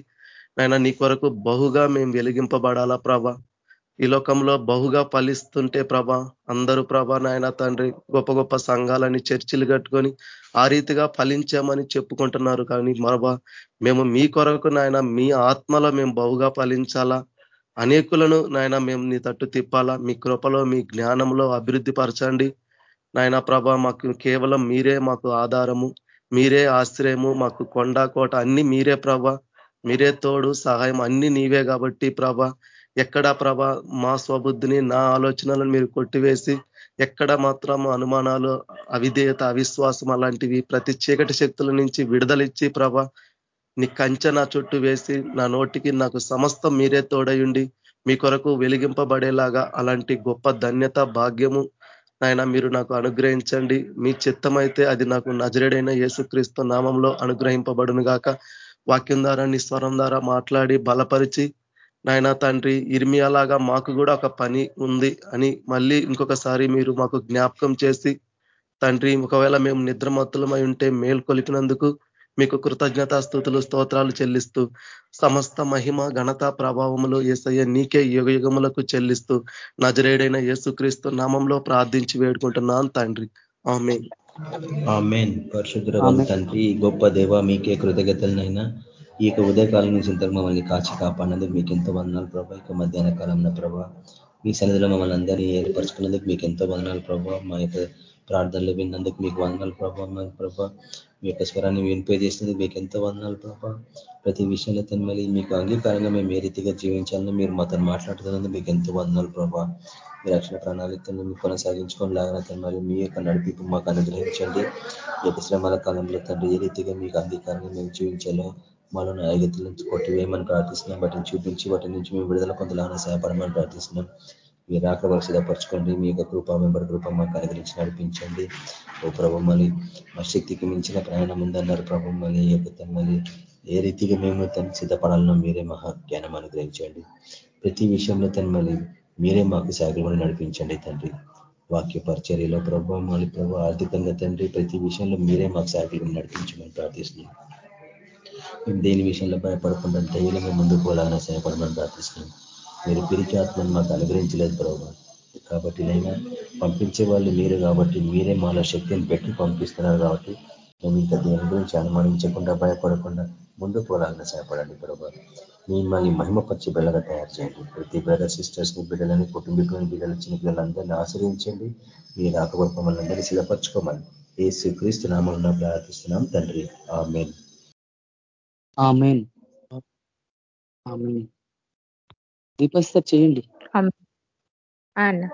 [SPEAKER 3] నాయన నీ కొరకు బహుగా మేము వెలిగింపబడాలా ప్రభ. ఈ లోకంలో బహుగా ఫలిస్తుంటే ప్రభ అందరూ ప్రభ నాయన తండ్రి గొప్ప గొప్ప సంఘాలని చర్చిలు కట్టుకొని ఆ రీతిగా ఫలించామని చెప్పుకుంటున్నారు. కానీ మరబా మేము మీ కొరకు నాయన మీ ఆత్మలో మేము బహుగా ఫలించాలా? అనేకులను నాయన మేము నీ తట్టు తిప్పాలా మీ కృపలో మీ జ్ఞానంలో అభివృద్ధి పరచండి. నాయన ప్రభ మాకు కేవలం మీరే మాకు ఆధారము మీరే ఆశ్రయము మాకు కొండ కోట అన్ని మీరే ప్రభ. మీరే తోడు సహాయం అన్ని నీవే కాబట్టి ప్రభ. ఎక్కడ ప్రభ మా స్వబుద్ధిని నా ఆలోచనలను మీరు కొట్టివేసి ఎక్కడ మాత్రం అనుమానాలు అవిధేయత అవిశ్వాసం అలాంటివి ప్రతి చీకటి శక్తుల నుంచి విడుదలిచ్చి ప్రభ నీ కంచె నా చుట్టూ వేసి నా నోటికి నాకు సమస్తం మీరే తోడయుండి మీ కొరకు వెలిగింపబడేలాగా అలాంటి గొప్ప ధన్యత భాగ్యము నాయన మీరు నాకు అనుగ్రహించండి. మీ చిత్తమైతే అది నాకు నజరేడైన యేసుక్రీస్తు నామంలో అనుగ్రహింపబడును గాక వాక్యం ద్వారా నీ స్వరం ద్వారా మాట్లాడి బలపరిచి నాయన తండ్రి ఇర్మియాలాగా మాకు కూడా ఒక పని ఉంది అని మళ్ళీ ఇంకొకసారి మీరు మాకు జ్ఞాపకం చేసి తండ్రి ఒకవేళ మేము నిద్రమత్తులమై ఉంటే మేల్కొలిపినందుకు మీకు కృతజ్ఞత స్థుతులు స్తోత్రాలు చెల్లిస్తూ సమస్త మహిమ ఘనత ప్రభావములు ఏసయ్య నీకే యుగ యుగములకు చెల్లిస్తూ నజరేడైన యేసుక్రీస్తు నామంలో ప్రార్థించి వేడుకుంటున్నాను తండ్రి. ఆమె
[SPEAKER 5] ఆమెన్. పరిశుద్ధ తండ్రి గొప్ప దేవ మీకే కృతజ్ఞతలనైనా ఈ యొక్క ఉదయకాలం నుంచి ఇంతకు మమ్మల్ని కాచి కాపాడినందుకు మీకు ఎంతో వందనాలు ప్రభా. ఇక మధ్యాహ్న కాలంలో ప్రభా మీ సన్నిధిలో మమ్మల్ని అందరినీ ఏర్పరచుకున్నందుకు మీకు ఎంతో వందనాలు ప్రభావ మా యొక్క ప్రార్థనలు విన్నందుకు మీకు వందనాలు ప్రభావ ప్రభా మీ యొక్క స్వరాన్ని వినిపే మీకు ఎంతో వందనాలు ప్రభా. ప్రతి విషయంలో తనమల్లి మీకు అంగీకారంగా మేము ఏ రీతిగా జీవించాలని మీరు మాతో మాట్లాడుతున్నందుకు మీకు ఎంతో వందనాలు ప్రభా. మీ రక్షణ ప్రణాళికలను మీకు కొనసాగించుకొని లాగిన తండ్రి మీ యొక్క నడిపి మాకు అనుగ్రహించండి. ఈ యొక్క శ్రమల కాలంలో తండ్రి ఏ రీతిగా మీకు అంగీకారంగా మేము జీవించాలో మాలో ఐగతుల నుంచి కొట్టివేయమని ప్రార్థిస్తున్నాం. వాటిని చూపించి వాటి నుంచి మేము విడుదల పొందలాగా సహాయపడమని ప్రార్థిస్తున్నాం. మీ రాక సిద్ధపరచుకోండి. మీ యొక్క కృప వెంబడి కృప మాకు అనుగ్రహించి నడిపించండి. ఓ ప్రభు మళ్ళీ మా శక్తికి మించిన ప్రయాణం ఉందన్నారు ప్రభు. మళ్ళీ యొక్క తమ్మలి ఏ రీతిగా మేము తను సిద్ధపడాలనో మీరే మహా జ్ఞానం అనుగ్రహించండి. ప్రతి విషయంలో తను మళ్ళీ మీరే మాకు సాగుబడి నడిపించండి తండ్రి. వాక్య పరిచర్యలో ప్రభావ మళ్ళీ ప్రభావ ఆర్థికంగా తండ్రి ప్రతి విషయంలో మీరే మాకు సాగుబడి నడిపించమని ప్రార్థిస్తున్నాం. మేము దేని విషయంలో భయపడకుండా ధైర్యంగా ముందుకు పోవాలని సహాయపడమని ప్రార్థిస్తున్నాం. మీరు పిరికి ఆత్మను మాకు అనుగ్రహించలేదు ప్రభావ కాబట్టి నైనా పంపించే వాళ్ళు మీరే కాబట్టి మీరే మాలో శక్తిని పెట్టి పంపిస్తున్నారు కాబట్టి మేము ఇంకా దేని గురించి అనుమానించకుండా భయపడకుండా ముందు పోలాలని సహాయపడండి ప్రభావ మిమ్మల్ని మహిమపరిచి బిడ్డగా తయారు చేయండి. ప్రతి బ్రదర్ సిస్టర్స్ని బిడ్డలని కుటుంబీకులని బిడ్డలు చిన్న పిల్లలందరినీ ఆశ్రయించండి. మీరు రాకపోతే మమ్మల్ని అందరినీ సిద్ధపరచుకోమని ఏ శ్రీక్రీస్తు నామంలో ప్రార్థిస్తున్నాం తండ్రి.
[SPEAKER 2] ఆ మెయిన్ దీపస్త చేయండి.
[SPEAKER 4] అన్న.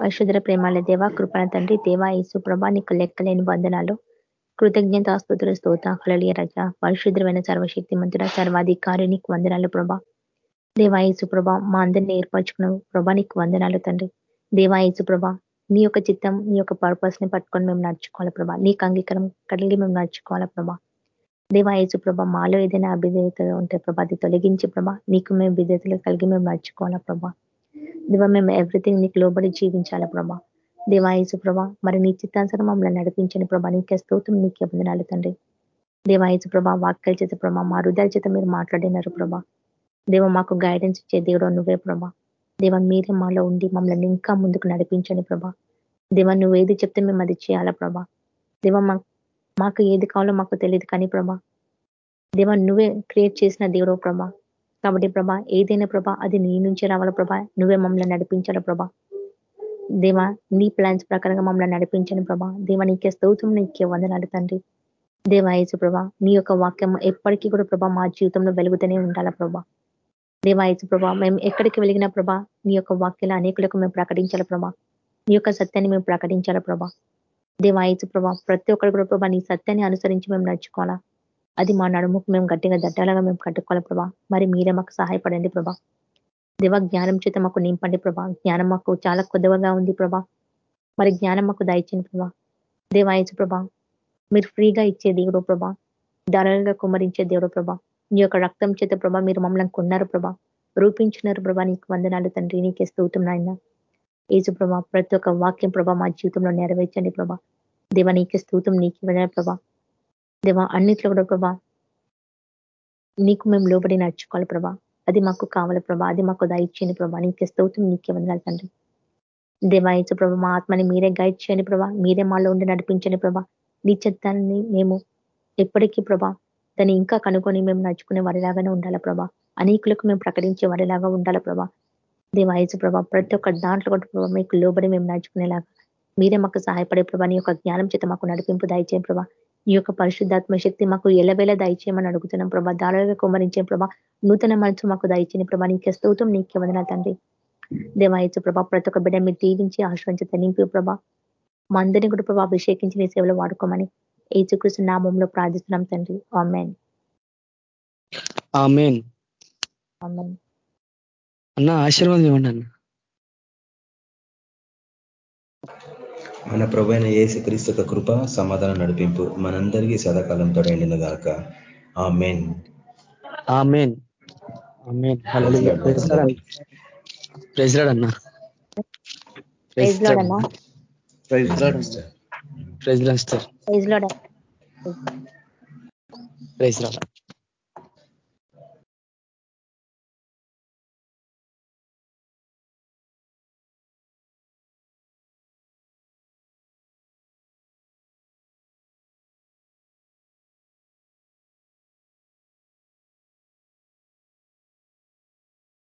[SPEAKER 4] పరిశుద్ర ప్రేమాల దేవ కృపణ తండ్రి దేవా యేసు ప్రభా నీకు లెక్కలేని బంధనాలు కృతజ్ఞత ఆస్పత్రుల స్తోత కలలియ రజ పరిశుద్రమైన సర్వశక్తి మంతుడ సర్వాధికారి నీకు వందనాలు ప్రభా. దేవాయసు ప్రభా మా అందరినీ ఏర్పరచుకున్న ప్రభా నీకు వందనాలు తండ్రి. దేవాయసు ప్రభ నీ యొక్క చిత్తం నీ యొక్క పర్పస్ని పట్టుకొని మేము నడుచుకోవాలి ప్రభా. నీకు అంగీకారం కలిగి మేము నడుచుకోవాలి ప్రభా. దేవాయచు ప్రభా మాలో ఏదైనా అభిధేయతలు ఉంటే ప్రభా అది తొలగించి ప్రభా నీకు మేము విధేతలు కలిగి మేము నడుచుకోవాలా ప్రభా. దేవ మేము ఎవ్రీథింగ్ నీకు లోబడి జీవించాలా ప్రభా. దేవాయసు ప్రభా మరి నీ చిత్తాంతరం మమ్మల్ని నడిపించని ప్రభా. నీకే స్తోత్రం నీకే బంధనాలు తండ్రి. దేవాయసు ప్రభ వాక్యల చేత ప్రభా మా హృదయాల చేత మీరు మాట్లాడినారు ప్రభా. దేవ మాకు గైడెన్స్ ఇచ్చే దేవుడు నువ్వే ప్రభా. దేవ మీరే మాలో ఉండి మమ్మల్ని ఇంకా ముందుకు నడిపించండి ప్రభా. దేవ నువ్వు ఏది చెప్తే మేము అది చేయాలా ప్రభా. దేవ మాకు ఏది కావాలో మాకు తెలియదు కానీ ప్రభా దేవా నువ్వే క్రియేట్ చేసిన దేవుడో ప్రభా. కాబట్టి ప్రభా ఏదైనా ప్రభా అది నీ నుంచి రావాల ప్రభా? నువ్వే మమ్మల్ని నడిపించాల ప్రభా? దేవా నీ ప్లాన్స్ ప్రకారంగా మమ్మల్ని నడిపించండి ప్రభా. దేవా నీకే స్తోత్రం నీకే వందనాలు తండ్రి. దేవాయసు ప్రభా నీ యొక్క వాక్యం ఎప్పటికీ కూడా ప్రభా మా జీవితంలో వెలుగుతూనే ఉండాలా ప్రభా? దేవాయసు ప్రభా మేము ఎక్కడికి వెలిగిన ప్రభా నీ యొక్క వాక్యాలు అనేకులకు మేము ప్రకటించాల ప్రభా? నీ యొక్క సత్యాన్ని మేము ప్రకటించాల ప్రభా? దేవాయచు ప్రభా ప్రతి ఒక్కరు కూడా ప్రభా నీ సత్యాన్ని అనుసరించి మేము నడుచుకోవాలా? అది మా నడుముకు మేము గట్టిగా దట్టాలగా మేము కట్టుకోవాలి ప్రభా? మరి మీరే మాకు సహాయపడండి ప్రభా. దేవ జ్ఞానం చేత మాకు నింపండి ప్రభా. జ్ఞానం మాకు చాలా కొద్దిగా ఉంది ప్రభా. మరి జ్ఞానం మాకు దయచండి ప్రభా. దేవాయచు ప్రభా మీరు ఫ్రీగా ఇచ్చే దేవుడు ప్రభా. ధరలుగా కుమరించే దేవుడు ప్రభా. నీ యొక్క రక్తం చేత ప్రభా మీరు మమ్మల్ని కొన్నారు ప్రభా. రూపించినారు ప్రభా నీకు వందనాలు తండ్రి. నీకే స్తూతం నాయన ఏజు ప్రభా ప్రతి ఒక్క వాక్యం ప్రభా మా జీవితంలో నెరవేర్చండి ప్రభా. దేవ నీకే స్థూతం నీకు వందన ప్రభా. దేవ అన్నిట్లో కూడా ప్రభా నీకు మేము లోబడి నడుచుకోవాలి ప్రభా. అది మాకు కావాలి ప్రభా. అది మాకు దయచేయండి ప్రభా. నీకే స్థూతం నీకే వందనాలు తండ్రి. దేవాయచు ప్రభా మా ఆత్మని మీరే గైడ్ చేయండి ప్రభా. మీరే మాలో ఉండి నడిపించండి ప్రభా. నీ చిత్తాన్ని మేము ఎప్పటికీ ప్రభా దాన్ని ఇంకా కనుక్కొని మేము నడుచుకునే వారిలాగానే ఉండాలి ప్రభా? అనేకులకు మేము ప్రకటించే వారిలాగా ఉండాలి ప్రభా? దేవాయచు ప్రభా ప్రతి ఒక్క దాంట్లో కూడా ప్రభా మీకు లోబడి మేము నడుచుకునేలాగా మీరే మాకు సహాయపడే ప్రభా నీ యొక్క జ్ఞానం చేత మాకు నడిపింపు దయచేయం ప్రభా. నీ యొక్క పరిశుద్ధాత్మ శక్తి మాకు ఎలవేళ దయచేయమని అడుగుతున్నాం ప్రభా. దారులుగా కుమరించే ప్రభా. నూతన మనసు మాకు దయచేయని ప్రభా నీకే స్తోత్రం నీకే వదన తండ్రి. దేవాయచు ప్రభా ప్రతి ఒక్క బిడ్డ మీరు దీవించి ఆశ్రయించి తనింపు ప్రభా. మా అందరినీ కూడా ప్రభా అభిషేకించి నీ సేవలో వాడుకోమని ఏచుకృష్ణ నామంలో ప్రార్థిస్తున్నాం తండ్రి. ఆమెన్.
[SPEAKER 2] అన్న ఆశీర్వాదం ఇవ్వండి అన్న.
[SPEAKER 5] మన ప్రభైన ఏసు క్రీస్తు కృప సమాధానం నడిపింపు మనందరికీ సదాకాలం తోడైండిన గాక. Amen
[SPEAKER 2] amen praise అన్న.
[SPEAKER 4] Praise
[SPEAKER 2] praise praise praise